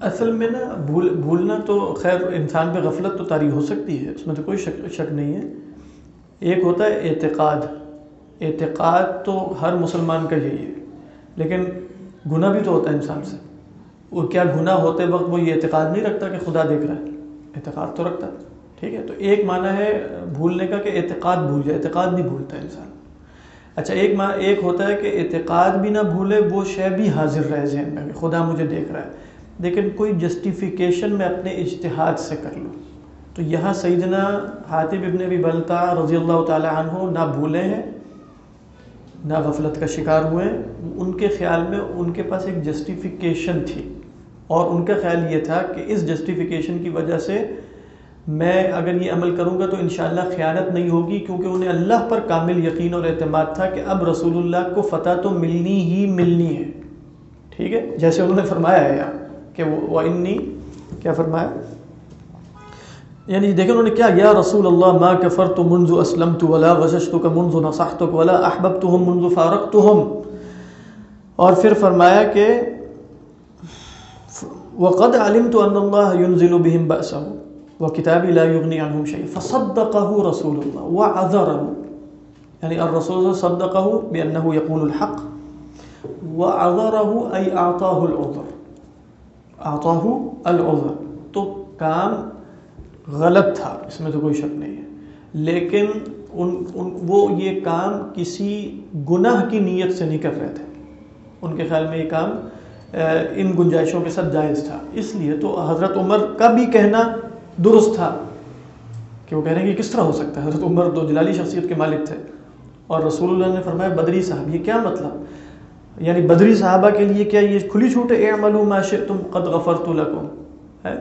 S1: اصل میں نا بھول بھولنا تو خیر انسان پہ غفلت تو تاری ہو سکتی ہے، اس میں تو کوئی شک شک نہیں ہے۔ ایک ہوتا ہے اعتقاد۔ اعتقاد تو ہر مسلمان کا یہی ہے، لیکن گناہ بھی تو ہوتا ہے انسان سے۔ وہ کیا گناہ ہوتے وقت وہ یہ اعتقاد نہیں رکھتا کہ خدا دیکھ رہا ہے؟ اعتقاد تو رکھتا ہے، ٹھیک ہے؟ تو ایک معنی ہے بھولنے کا کہ اعتقاد بھول جائے، اعتقاد نہیں بھولتا انسان۔ اچھا ایک ایک ہوتا ہے کہ اعتقاد بھی نہ بھولے، وہ شے بھی حاضر رہے ذہن میں کہ خدا مجھے دیکھ رہا ہے۔ لیکن کوئی جسٹیفیکیشن میں اپنے اجتہاد سے کر لوں تو یہاں سیدنا حاطب ابن ابی بلتا رضی اللہ تعالی عنہ نہ بھولے ہیں، نہ غفلت کا شکار ہوئے ان کے خیال میں ان کے پاس ایک جسٹیفیکیشن تھی۔ اور ان کا خیال یہ تھا کہ اس جسٹیفیکیشن کی وجہ سے میں اگر یہ عمل کروں گا تو انشاءاللہ خیانت نہیں ہوگی، کیونکہ انہیں اللہ پر کامل یقین اور اعتماد تھا کہ اب رسول اللہ کو فتح تو ملنی ہی ملنی ہے۔ ٹھیک ہے؟ جیسے انہوں نے فرمایا ہے یہاں۔ کہ وہ انی کیا فرمایا؟ یعنی دیکھیں انہوں نے کیا یا رسول اللہ ما کفرت منذ اسلمت ولا غششتك منذ نصحتك ولا احببتهم منذ فارقتهم اور پھر فرمایا کہ وقد علمت ان الله ينزل بهم بأسه وكتابي لا يغني عنهم شيء فصدقه رسول الله وعذره يعني الرسول صدقه بأنه يقول الحق وعذره أي أعطاه العذر. آتاہ العذر۔ تو کام غلط تھا اس میں تو کوئی شک نہیں ہے۔ لیکن ان, ان وہ یہ کام کسی گناہ کی نیت سے نہیں کر رہے تھے۔ ان کے خیال میں یہ کام ان گنجائشوں کے ساتھ جائز تھا۔ اس لیے تو حضرت عمر کا بھی کہنا درست تھا کہ وہ کہہ رہے ہیں کہ کس طرح ہو سکتا ہے؟ حضرت عمر دو جلالی شخصیت کے مالک تھے۔ اور رسول اللہ نے فرمایا بدری صاحب یہ کیا مطلب؟ یعنی بدری صحابہ کے لیے کیا یہ کھلی چھوٹ ہے؟ اعملوا ما شئتم قد غفرت لکم. ہے؟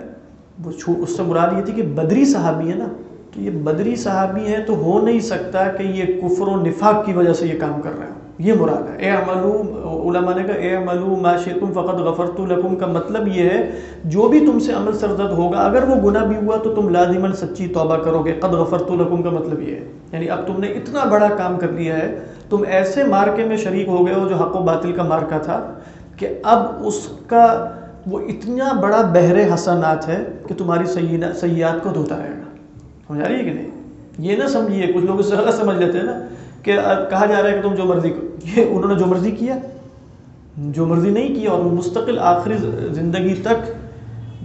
S1: وہ اس سے مراد یہ تھی کہ بدری صحابی ہے نا؟ تو یہ بدری صحابی ہے تو ہو نہیں سکتا کہ یہ کفر و نفاق کی وجہ سے یہ کام کر رہے ہیں یہ مراد ہے۔ اے عملو، علماء نے کہا، اے عملو ما شئتم فقط غفرت لکم۔ کا مطلب یہ ہے، جو بھی تم سے عمل سرزد ہوگا، اگر وہ گناہ بھی ہوا تو تم لازماً سچی توبہ کرو گے۔ قد غفرت لکم، کا مطلب یہ ہے۔ یعنی اب تم نے اتنا بڑا کام کر لیا ہے، تم ایسے مارکے میں شریک ہو گئے ہو جو حق و باطل کا مارکا تھا کہ اب اس کا وہ اتنا بڑا بحر حسنات ہے کہ تمہاری سیاحت کو دھوتا رہے گا۔ سمجھا رہی ہے کہ نہیں؟ یہ نہ سمجھیے، کچھ لوگ اس غلط سمجھ لیتے ہیں نا۔ کہ کہا جا رہا ہے کہ تم جو مرضی یہ انہوں نے جو مرضی کیا، جو مرضی نہیں کیا، اور وہ مستقل آخری زندگی تک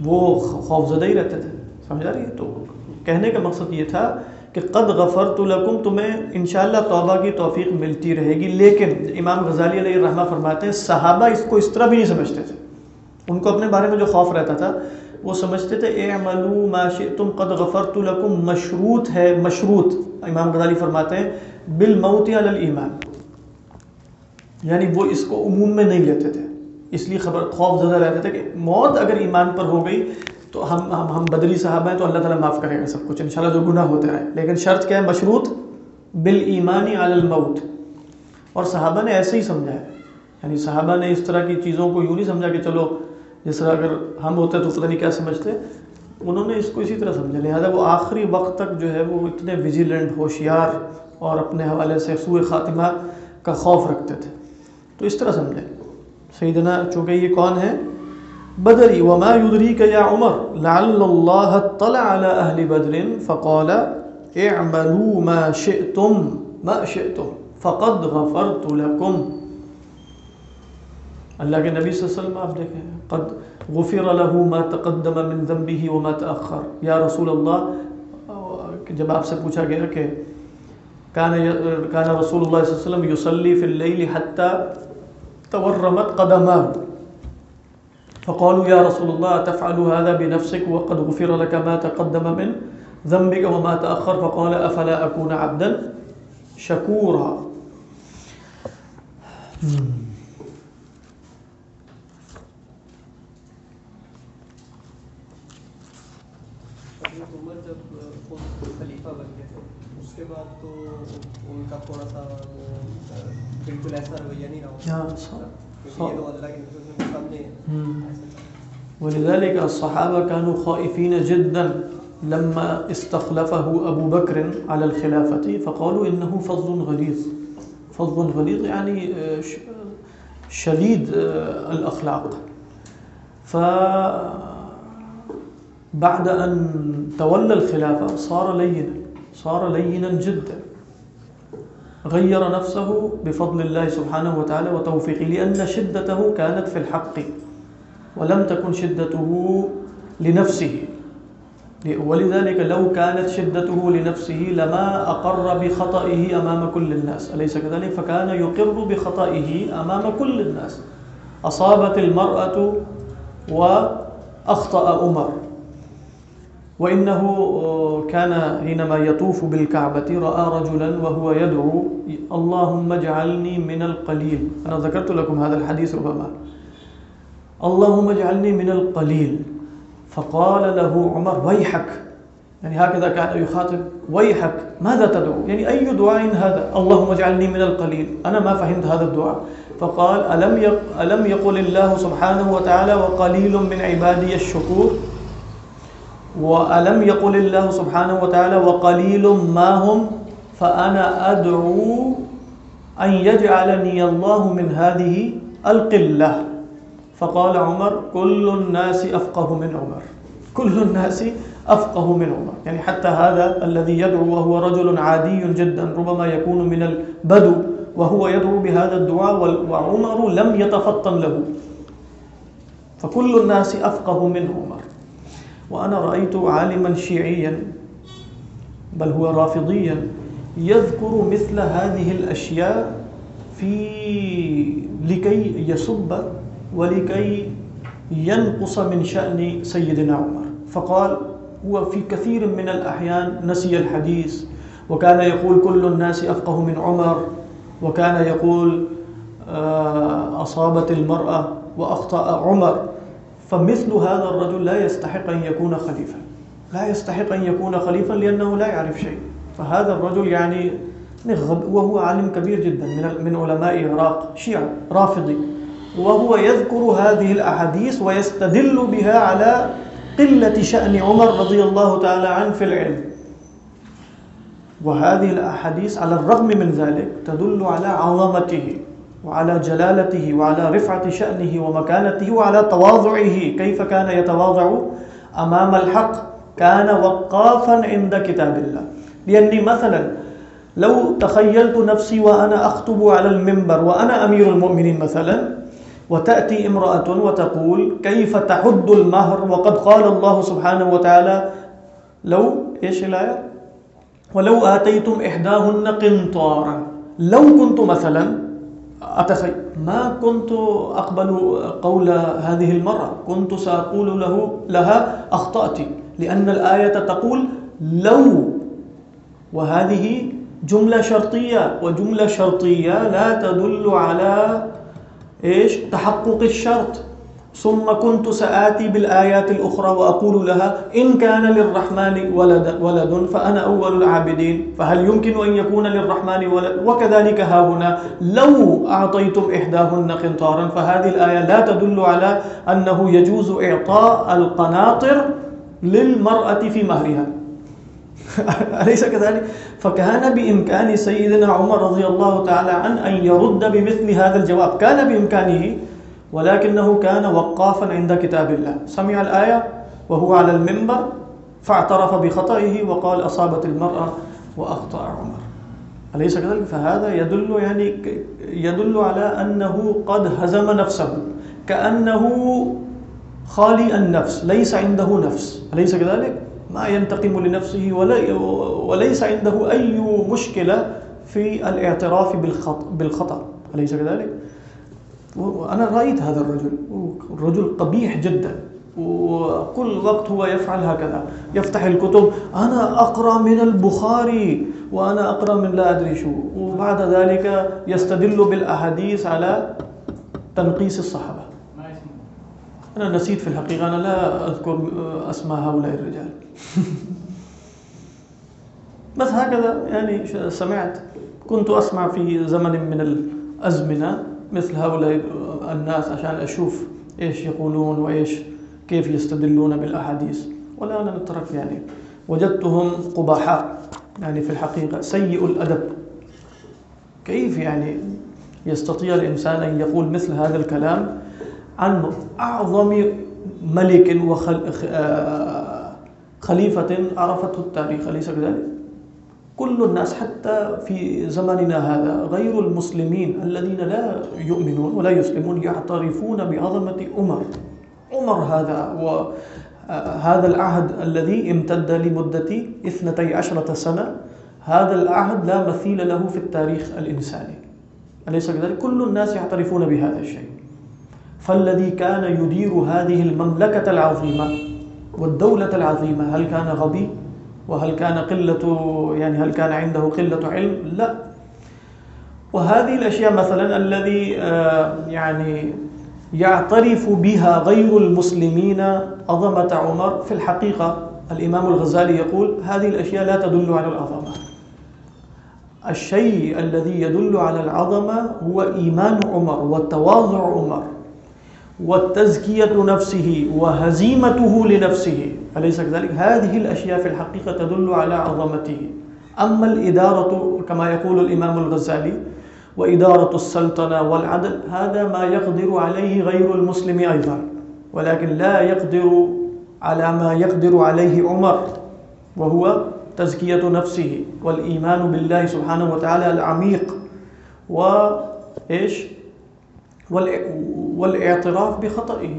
S1: وہ خوف زدہ ہی رہتے تھے۔ سمجھا رہی ہے؟ تو کہنے کا مقصد یہ تھا کہ قد غفرت لکم، تمہیں انشاءاللہ توبہ کی توفیق ملتی رہے گی۔ لیکن امام غزالی علیہ الرحمہ فرماتے ہیں، صحابہ اس کو اس طرح بھی نہیں سمجھتے تھے۔ ان کو اپنے بارے میں جو خوف رہتا تھا وہ سمجھتے تھے، اے عملو ما شئتم قد غفرت لکم، مشروط ہے، مشروط۔ امام غزالی فرماتے ہیں، بالموت علی الایمان۔ یعنی وہ اس کو عموم میں نہیں لیتے تھے۔ اس لیے خبر، خوف زدہ رہتے تھے کہ موت اگر ایمان پر ہو گئی تو ہم ہم ہم بدری صاحب ہیں تو اللہ تعالیٰ معاف کرے گا سب کچھ۔ انشاءاللہ جو گناہ ہوتے رہے لیکن شرط کیا ہے؟ مشروط۔ بال ایمانی الموت۔ اور صحابہ نے ایسے ہی سمجھا ہے۔ یعنی صحابہ نے اس طرح کی چیزوں کو یوں نہیں سمجھا کہ چلو جس طرح اگر ہم ہوتے تو پتہ نہیں کیا سمجھتے، انہوں نے اس کو اسی طرح سمجھا، لہٰذا وہ آخری وقت تک جو ہے وہ اتنے ویجیلنٹ ہوشیار اور اپنے حوالے سے سوء خاتمہ کا خوف رکھتے تھے۔ تو اس طرح سمجھیں سیدنا، چونکہ یہ کون ہے؟ بدری۔ وما يدريك يا عمر؟ لعل الله اطلع على اهل بدر فقال اعملوا ما شئتم ما شئتم، فقد غفرت لكم۔ اللہ کے نبی صلی اللہ علیہ وسلم، آپ دیکھیں، قد غفر له ما تقدم من ذنبه وما تأخر. یا رسول اللہ جب آپ سے پوچھا گیا کہ كان كان رسول الله صلی اللہ علیہ وسلم يصلي في الليل حتى تورمت قدماه. فقالوا يا رسول الله تفعل هذا بنفسك وقد غفر لك ما تقدم من ذنبك وما تأخر. فقال أفلا أكون عبدا شکورا. hmm. شكورا اس کے بعد تو ان کا تھوڑا سا بالکل ایسا رویہ نہیں رہا۔ ولذلك الصحابة كانوا خائفين جدا لما استخلفه أبو بكر على الخلافة فقالوا إنه فظ غليظ. فظ غليظ يعني شديد الأخلاق. فبعد أن تولى الخلافة صار لينا صار لينا جدا. غير نفسه بفضل الله سبحانه وتعالى وتوفيقه، لأن شدته كانت في الحق، ولم تكن شدته لنفسه. ولذلك لو كانت شدته لنفسه لما أقر بخطئه أمام كل الناس. أليس كذلك؟ فكان يقر بخطئه أمام كل الناس. أصابت المرأة وأخطأ أمر وإنه كان حينما يطوف بالكعبة رأى رجلا وهو يدعو، اللهم اجعلني من القليل. أنا ذكرت لكم هذا الحديث ربما. اللهم اجعلني من القليل. فقال له عمر، ويحك. يعني هكذا كان يخاطب، ويحك، ماذا تدعو؟ يعني أي دعاء هذا؟ اللهم اجعلني من القليل. أنا ما فهمت هذا الدعاء. فقال ألم يقل الله سبحانه وتعالى وقليل من عبادي الشكور؟ وألم يقل الله سبحانه وتعالى وقليل ما هم فأنا أدعو أن يجعلني الله من هذه القلة فقال عمر كل الناس أفقه من عمر. كل الناس أفقه من عمر. يعني حتى هذا الذي يدعو وهو رجل عادي جدا ربما يكون من البدو وهو يدعو بهذا الدعاء وعمر لم يتفطن له. فكل الناس أفقه من عمر. وأنا رأيت عالما شيعيا، بل هو رافضيا يذكر مثل هذه الأشياء في لكي يصب ولكي ينقص من شأن سيدنا عمر. فقال، هو في كثير من الأحيان نسي الحديث، وكان يقول كل الناس أفقه من عمر، وكان يقول أصابت المرأة وأخطأ عمر. فمثل هذا الرجل لا يستحق أن يكون خليفة لا يستحق أن يكون خليفة لأنه لا يعرف شيء. فهذا الرجل يعني وهو عالم كبير جدا من من علماء العراق، شيعة، رافضي. وهو يذكر هذه الأحاديث ويستدل بها على قلة شأن عمر رضي الله تعالى عنه في العلم. وهذه الأحاديث على الرغم من ذلك تدل على عظمته. وعلى جلالته وعلى رفعة شأنه ومكانته وعلى تواضعه. كيف كان يتواضع أمام الحق؟ كان وقافا عند كتاب الله. لأني مثلا لو تخيلت نفسي وأنا أخطب على المنبر وأنا أمير المؤمنين مثلا، وتأتي امرأة وتقول كيف تحد المهر؟ وقد قال الله سبحانه وتعالى لو، إيش الآية؟ ولو آتيتم إحداهن قنطارا. لو كنت مثلا أتخي ما كنت أقبل قول هذه المرأة كنت سأقول له، لها أخطأت، لأن الآية تقول لو، وهذه جملة شرطية، وجملة شرطية لا تدل على، إيش؟ تحقق الشرط. ثم كنت سآتي بالآيات الأخرى وأقول لها إن كان للرحمن ولد, ولد فأنا أول العابدين فهل يمكن أن يكون للرحمن ولد؟ وكذلك ها هنا لو أعطيتم إحداهن قنطارا فهذه الآية لا تدل على أنه يجوز إعطاء القناطر للمرأة في مهرها. <laughs> أليس كذلك؟ فكان بإمكان سيدنا عمر رضي الله تعالى عنه أن يرد بمثل هذا الجواب. كان بإمكانه ولكنه كان وقافا عند كتاب الله سمع الآية وهو على المنبر فاعترف بخطئه وقال أصابت المرأة وأخطأ عمر أليس كذلك؟ فهذا يدل يعني يدل على أنه قد هزم نفسه كأنه خالي النفس، ليس عنده نفس أليس كذلك؟ ما ينتقم لنفسه وليس عنده أي مشكلة في الاعتراف بالخطأ أليس كذلك؟ أنا رأيت هذا الرجل رجل قبيح جدا وكل وقت هو يفعل هكذا يفتح الكتب أنا أقرأ من البخاري وأنا أقرأ من لا أدري شو وبعد ذلك يستدل بالأحاديث على تنقيس الصحابة. أنا نسيت في الحقيقة، أنا لا أذكر أسماء هؤلاء الرجال. بس هكذا، يعني سمعت، كنت أسمع في زمن من الأزمنة. مثل هؤلاء الناس عشان أشوف إيش يقولون وإيش كيف يستدلون بالأحاديث. ولا أنا نترك يعني. وجدتهم قبحاء يعني في الحقيقة، سيء الأدب. كيف يعني يستطيع الإنسان أن يقول مثل هذا الكلام عن أعظم ملك وخليفة عرفته التاريخ، أليس كذلك؟ كل الناس حتى في زمننا هذا غير المسلمين الذين لا يؤمنون ولا يسلمون يعترفون بعظمة عمر عمر هذا وهذا العهد الذي امتد لمدة اثنتي عشرة سنة هذا العهد لا مثيل له في التاريخ الإنساني أليس كذلك؟ كل الناس يعترفون بهذا الشيء فالذي كان يدير هذه المملكة العظيمة والدولة العظيمة، هل كان غبي؟ وهل كان قلة، يعني هل كان عنده قلة علم؟ لا. وهذه الأشياء مثلا الذي يعني يعترف بها غير المسلمين عظمة عمر في الحقيقة. الإمام الغزالي يقول هذه الأشياء لا تدل على العظمة. الشيء الذي يدل على العظمة هو إيمان عمر وتواضع عمر والتزكية نفسه وهزيمته لنفسه. أليس كذلك؟ هذه الأشياء في الحقيقة تدل على عظمته أما الإدارة كما يقول الإمام الغزالي وإدارة السلطنة والعدل، هذا ما يقدر عليه غير المسلم أيضا ولكن لا يقدر على ما يقدر عليه عمر، وهو تزكية نفسه والإيمان بالله سبحانه وتعالى العميق وإيش والاعتراف بخطئه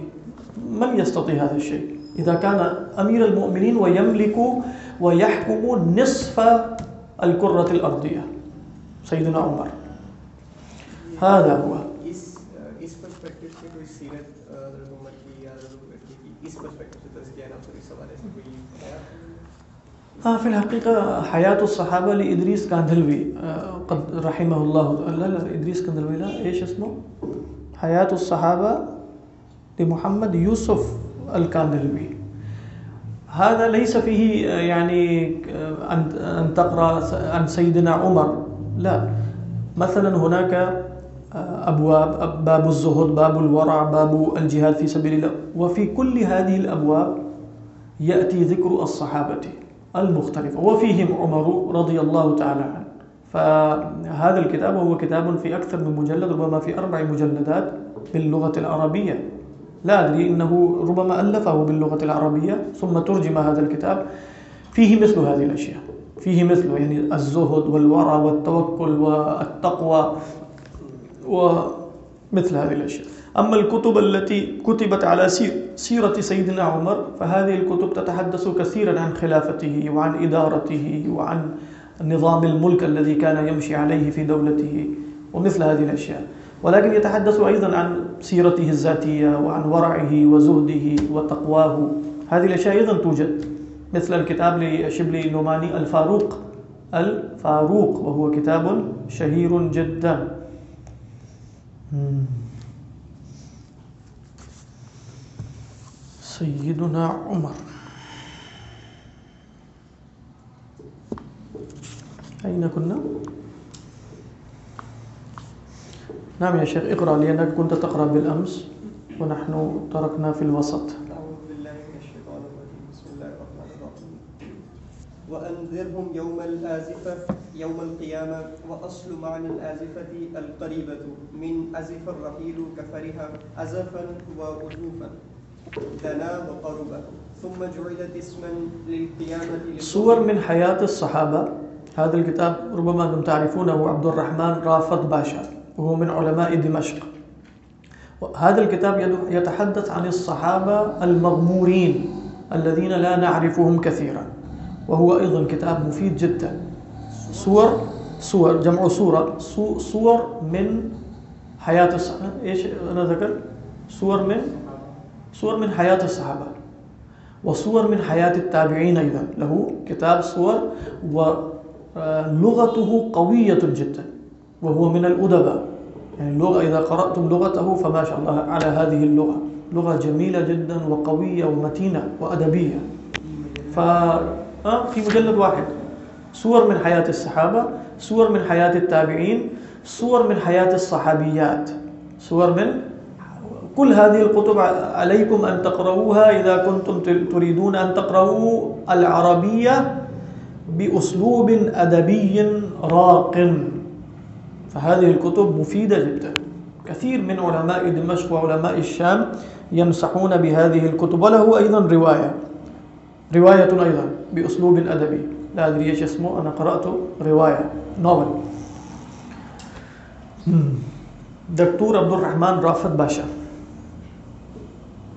S1: من يستطيع هذا الشيء إذا كان أمير المؤمنين ويملك ويحكم نصف الكرة الأرضية. سيدنا عمر. هذا هو. ہاں في الحقيقة حياة الصحابة لإدريس كاندلوي قد رحمه الله لا لا إدريس كاندلوي لا إيش اسمه حياة الصحابة لمحمد يوسف الكاندلوي هذا ليس فيه، يعني، أن تقرأ عن سيدنا عمر، لا. مثلا هناك أبواب، باب الزهد، باب الورع، باب الجهاد في سبيل الله. وفي كل هذه الأبواب يأتي ذكر الصحابة المختلفة. وفيهم عمر رضي الله تعالى عنه. فهذا الكتاب هو كتاب في أكثر من مجلد، ربما في أربع مجلدات باللغة العربية. لا أدري إنه ربما ألفه باللغة العربية، ثم ترجم هذا الكتاب. فيه مثل هذه الأشياء. فيه مثله يعني الزهد والورع والتوكل والتقوى ومثل هذه الأشياء. أما الكتب التي كتبت على سيرة سيدنا عمر، فهذه الكتب تتحدث كثيرا عن خلافته وعن إدارته وعن نظام الملك الذي كان يمشي عليه في دولته، ومثل هذه الأشياء. ولكن يتحدث أيضا عن سيرته الذاتية وعن ورعه وزهده وتقواه. هذه الأشياء أيضا توجد. مثل الكتاب لشبلي نوماني الفاروق. الفاروق، وهو كتاب شهير جدا. سيدنا عمر. أين كنا؟ نعم يا شيخ اقرأ لأنك كنت تقرأ بالأمس. ونحن تركنا في الوسط.
S2: وأنذرهم يوم الآزفة يوم القيامة وأصل معنى الآزفة القريبة من أزف الرحيل كفرها أزفا وأزوفا دنا وقربا ثم جعلت اسما للقيامة
S1: صور من حياة الصحابة. هذا الكتاب ربما أنتم تعرفونه عبد الرحمن رافض باشا. وهو من علماء دمشق. هذا الكتاب يتحدث عن الصحابة المغمورين الذين لا نعرفهم كثيرا. وهو أيضا كتاب مفيد جدا. صور صور جمع صورة صور من حياة الصحابة إيش أنا ذكر صور من؟ صور من حياة الصحابة. وصور من حياة التابعين أيضا. له كتاب صور ولغته قوية جدا. وهو من الأدباء. يعني اللغة، إذا قرأتم لغته فما شاء الله على هذه اللغة. لغة جميلة جدا وقوية ومتينة وأدبية. ف في مجلد واحد. صور من حياة الصحابة صور من حياة التابعين صور من حياة الصحابيات. صور من، كل هذه الكتب عليكم أن تقرؤوها إذا كنتم تريدون أن تقرؤوا العربية بأسلوب أدبي راق. فهذه الكتب مفيدة جدا. كثير من علماء دمشق وعلماء الشام يمسحون بهذه الكتب، وله أيضا رواية. رواية أيضا بأسلوب أدبي. لا أدري إيش اسمه، أنا قرأت رواية، نوبل. دكتور عبد الرحمن رافت باشا.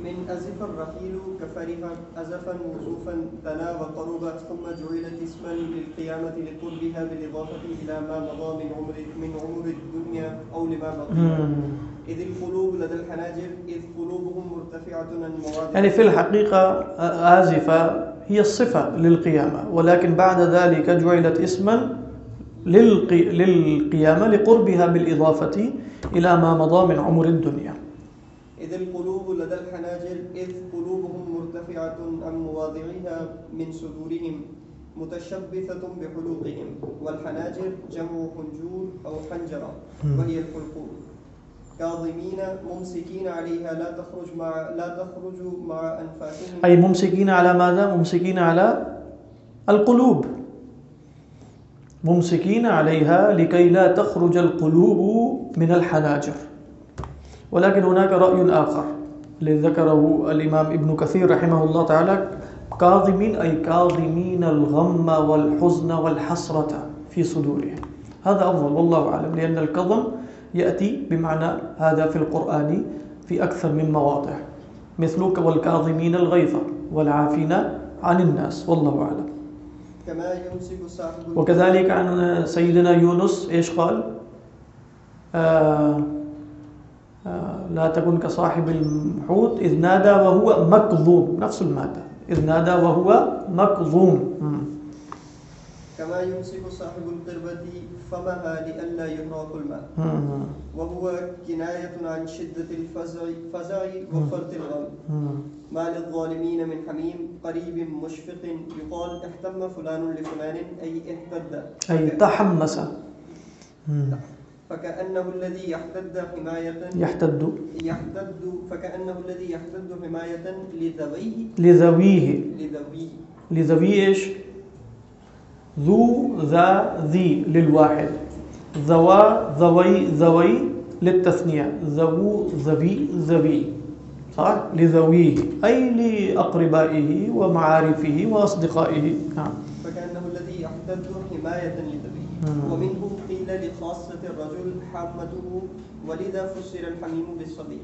S2: من أزف الرحيل كفرها أزفا وزوفا تنا وقربا ثم جعلت اسما للقيامة لقربها بالإضافة إلى ما مضى من عمر من عمر الدنيا أو لما بقي إذ القلوب لدى الحناجر إذ قلوبهم مرتفعة مواضع
S1: يعني في الحقيقة آزفة هي الصفة للقيامة ولكن بعد ذلك جعلت اسما للقي... للقيامة لقربها بالإضافة إلى ما مضى من عمر الدنيا
S2: إذ القلوب لدى الحناجر إذ قلوبهم مرتفعة عن مواضعها من صدورهم متشبثة بحلوقهم والحناجر جمع حنجور أو حنجرة وهي الحلقوم. كاظمين ممسكين عليها لا تخرج مع لا تخرج مع أنفاسهم.
S1: أي ممسكين على ماذا؟ ممسكين على القلوب. ممسكين عليها لكي لا تخرج القلوب من الحناجر. ولكن هناك رأي آخر الذي ذكره الإمام ابن كثير رحمه الله تعالى كاظمين أي كاظمين الغم والحزن والحسرة في صدورهم. هذا أفضل والله أعلم لأن الكظم يأتي بمعنى هذا في القرآن في أكثر من مواضع. مثلك والكاظمين الغيظ والعافين عن الناس والله أعلم.
S2: كما يمسك صاحب
S1: وكذلك عن سيدنا يونس إيش قال؟ آه آه لا تكن كصاحب الحوت إذ نادى وهو مكظوم نفس المادة. إذ نادى وهو مكظوم.
S2: كما يمسك صاحب القربة فمها لئلا يهراق الماء. وهو كناية عن شدة الفزع فزع وفرط الغم. ما للظالمين من حميم قريب مشفق يقال احتم فلان لفلان أي اهتد
S1: أي تحمس.
S2: فكأنه الذي يحتد حماية
S1: يحتد
S2: يحتد فكأنه الذي يحتد حماية لذويه
S1: لذويه
S2: لذويه
S1: لذوي ايش ذو ذا ذي للواحد ذوا ذوي ذوي للتثنية ذو ذوي ذوي صح لذويه أي لأقربائه ومعارفه وأصدقائه نعم
S2: فكأنه الذي يحتد حماية لذويه. ومنه قيل لخاصة الرجل حامته ولذا فسر الحميم بالصبي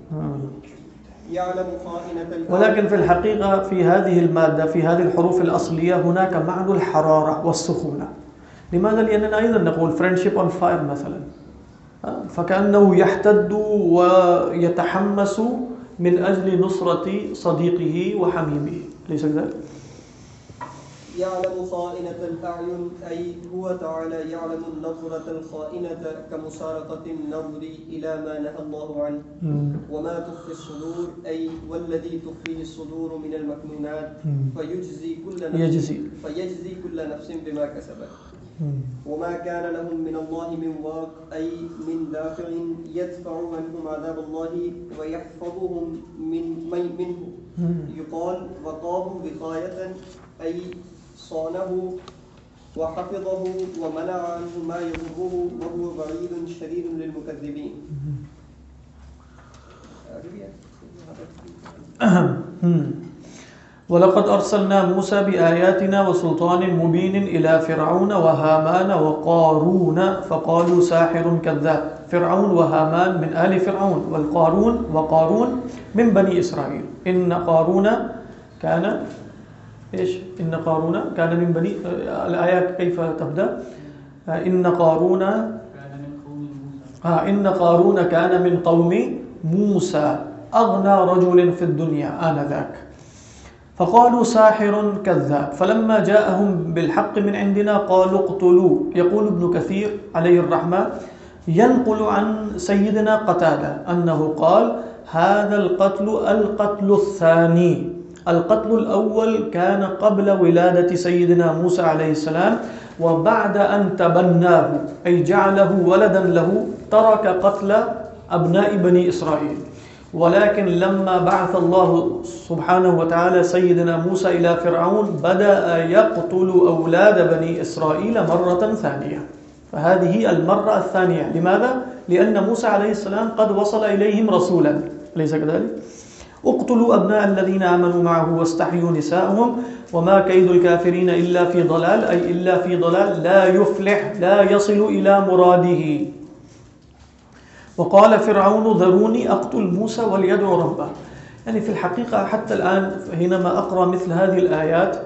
S2: يعلم خائنة
S1: ولكن في الحقيقة في هذه المادة، في هذه الحروف الأصلية هناك معنى الحرارة والسخونة لماذا؟ لأننا أيضا نقول friendship on fire مثلا فكأنه يحتد ويتحمس من أجل نصرة صديقه وحميمه ليس كذلك؟
S2: يعلم خائنة الأعين أي هو تعالى يعلم النظرة الخائنة كمسارقة النظر إلى ما نهى الله عنه. وما تخفي الصدور أي والذي تخفيه الصدور من المكنونات. فيجزي كل نفس
S1: يجزي
S2: فيجزي كل نفس بما كسبت. وما كان لهم من الله من واق أي من دافع يدفع عنهم عذاب الله ويحفظهم من من- منه. يقال وقاه وقاية أي صانه وحفظه ومنع عنه ما يضره وهو بعيد شديد للمكذبين
S1: مم. <coughs> ولقد أرسلنا موسى بآياتنا وسلطان مبين إلى فرعون وهامان وقارون فقالوا ساحر كذاب فرعون وهامان من آل فرعون والقارون وقارون من بني إسرائيل إن قارون كان إيش إن قارون كان من بني آه، كيف تبدأ؟ آه، إن قارون آه إن قارون كان من قوم موسى. أغنى رجل في الدنيا آنذاك. فقالوا ساحر كذاب. فلما جاءهم بالحق من عندنا قالوا اقتلوا. يقول ابن كثير عليه الرحمة ينقل عن سيدنا قتادة أنه قال هذا القتل القتل الثاني. القتل الأول كان قبل ولادة سيدنا موسى عليه السلام وبعد أن تبناه، أي جعله ولدا له، ترك قتل أبناء بني إسرائيل ولكن لما بعث الله سبحانه وتعالى سيدنا موسى إلى فرعون، بدأ يقتل أولاد بني إسرائيل مرة ثانية فهذه المرة الثانية لماذا؟ لأن موسى عليه السلام قد وصل إليهم رسولا أليس كذلك؟ اقتلوا أبناء الذين آمنوا معه واستحيوا نساءهم وما كيد الكافرين إلا في ضلال أي إلا في ضلال لا يفلح لا يصل إلى مراده. وقال فرعون ذروني أقتل موسى وليدعو ربه. يعني في الحقيقة حتى الآن حينما أقرأ مثل هذه الآيات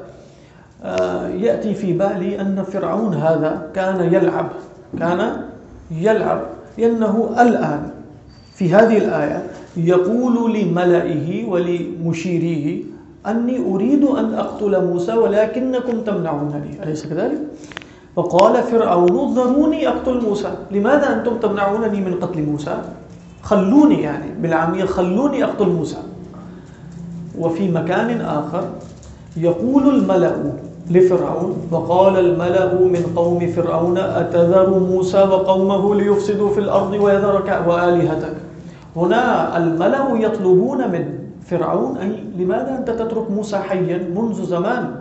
S1: آه، يأتي في بالي أن فرعون هذا كان يلعب كان يلعب لأنه الآن في هذه الآية يقول لملئه ولمشيريه أني أريد أن أقتل موسى ولكنكم تمنعونني أليس كذلك؟ فقال فرعون ذروني أقتل موسى لماذا أنتم تمنعونني من قتل موسى؟ خلوني يعني یعنی بالعامية خلوني أقتل موسى وفي مكان آخر يقول الملأ لفرعون، وقال الملأ من قوم فرعون، أتذر موسى وقومه ليفسدوا في الأرض ويذرك وآلهتك هنا الملأ يطلبون من فرعون أي لماذا أنت تترك موسى حيا منذ زمان؟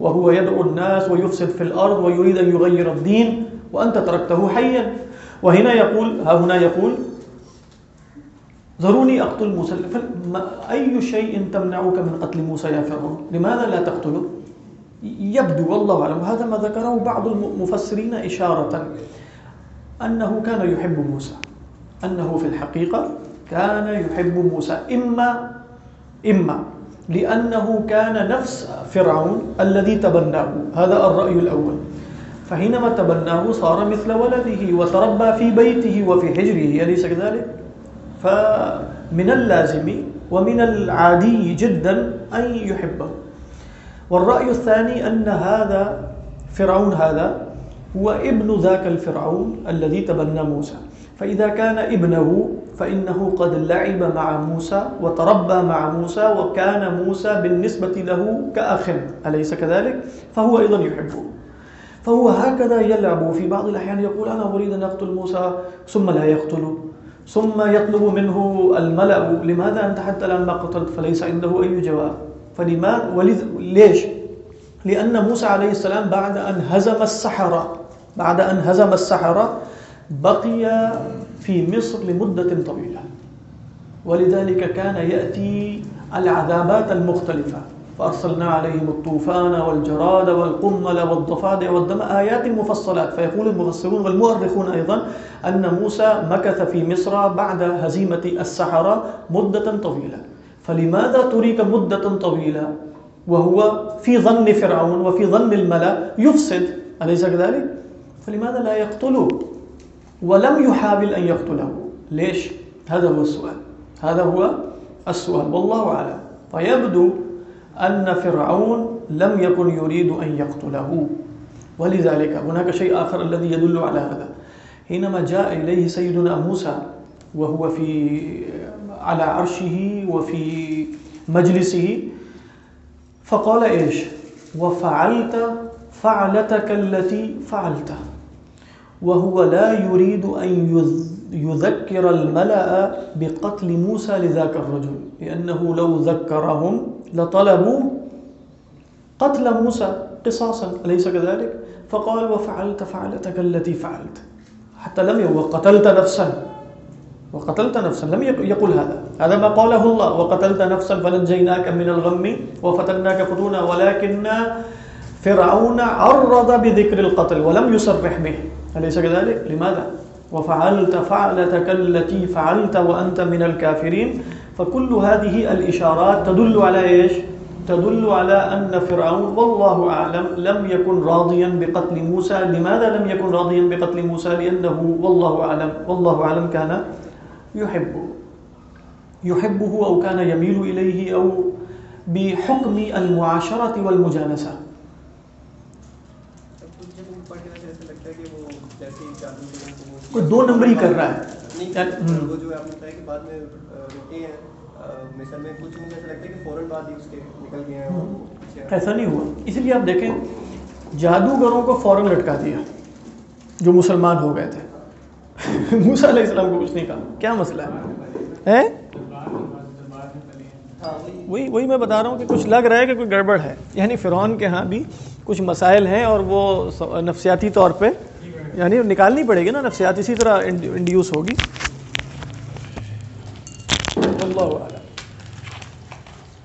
S1: وهو يدعو الناس ويفسد في الأرض ويريد أن يغير الدين وأنت تركته حيا. وهنا يقول ها هنا يقول، ذروني أقتل موسى. أي شيء تمنعك من قتل موسى يا فرعون؟ لماذا لا تقتله؟ يبدو والله أعلم. هذا ما ذكره بعض المفسرين إشارة أنه كان يحب موسى، أنه في الحقيقة كان يحب موسى إما إما، لأنه كان نفس فرعون الذي تبناه. هذا الرأي الأول. فحينما تبناه صار مثل ولده وتربى في بيته وفي حجره، أليس كذلك؟ فمن اللازم ومن العادي جدا أن يحبه. والرأي الثاني أن هذا فرعون هذا هو ابن ذاك الفرعون الذي تبنى موسى. فإذا كان ابنه فإنه قد لعب مع موسى وتربى مع موسى وكان موسى بالنسبة له كأخ. أليس كذلك؟ فهو أيضا يحبه. فهو هكذا يلعب في بعض الأحيان. يقول، أنا أريد أن أقتل موسى، ثم لا يقتل. ثم يطلب منه الملأ. لماذا أنت حتى الآن ما قتلت؟ فليس عنده أي جواب. فلما؟ ولذ ليش؟ لأن موسى عليه السلام بعد أن هزم السحرة، بعد أن هزم السحرة، بقي في مصر لمدة طويلة. ولذلك كان يأتي العذابات المختلفة. فأرسلنا عليهم الطوفان والجراد والقمل والضفادع والدم، آيات مفصلات. فيقول المفسرون والمؤرخون أيضا أن موسى مكث في مصر بعد هزيمة السحرة مدة طويلة. فلماذا تريك مدة طويلة؟ وهو في ظن فرعون وفي ظن الملأ يفسد. أليس كذلك؟ فلماذا لا يقتله ولم يحاول أن يقتله. ليش؟ هذا هو السؤال. هذا هو السؤال. والله أعلم. فيبدو أن فرعون لم يكن يريد أن يقتله. ولذلك هناك شيء آخر الذي يدل على هذا. حينما جاء إليه سيدنا موسى وهو في على عرشه وفي مجلسه، فقال إيش؟ وفعلت فعلتك التي فعلت وهو لا يريد أن يذكر الملأ بقتل موسى لذاك الرجل، لأنه لو ذكرهم لطلبوا قتل موسى قصاصا، أليس كذلك؟ فقال وفعلت، فعلتك التي فعلت. حتى لم يقل وقتلت نفسا. وقتلت نفسا، لم يقل هذا. هذا ما قاله الله. وقتلت نفسا، فنجيناك من الغم، وفتناك فتونا، ولكن فرعون عرض بذكر القتل ولم يصرح به. أليس كذلك؟ لماذا؟ وفعلت فعلتك التي فعلت وأنت من الكافرين. فكل هذه الإشارات تدل على إيش؟ تدل على أن فرعون والله أعلم لم يكن راضيا بقتل موسى. لماذا لم يكن راضيا بقتل موسى؟ لأنه والله أعلم والله أعلم كان يحبه. يحبه أو كان يميل إليه أو بحكم المعاشرة والمجانسة. کوئی دو نمبر ہی کر رہا ہے۔
S2: وہ جو آپ نے بتایا کہ بعد میں رکے ہیں مثل میں کچھ مجھے ایسا لگتا ہے کہ فوراً بعد ہی اس کے نکل گئے ہیں
S1: ایسا نہیں ہوا۔ اس لیے آپ دیکھیں جادوگروں کو فوراً لٹکا دیا جو مسلمان ہو گئے تھے۔ <laughs> موسیٰ علیہ السلام کو کچھ نہیں کہا۔ کیا مسئلہ ہے؟ وہی۔ وہی میں بتا رہا ہوں کہ کچھ لگ رہا ہے کہ کوئی گڑبڑ ہے۔ یعنی فرعون کے ہاں بھی کچھ مسائل ہیں اور وہ نفسیاتی طور پہ یعنی نکالنی پڑے گی نا نفسیات اسی طرح انڈیوس ہوگی. اللہ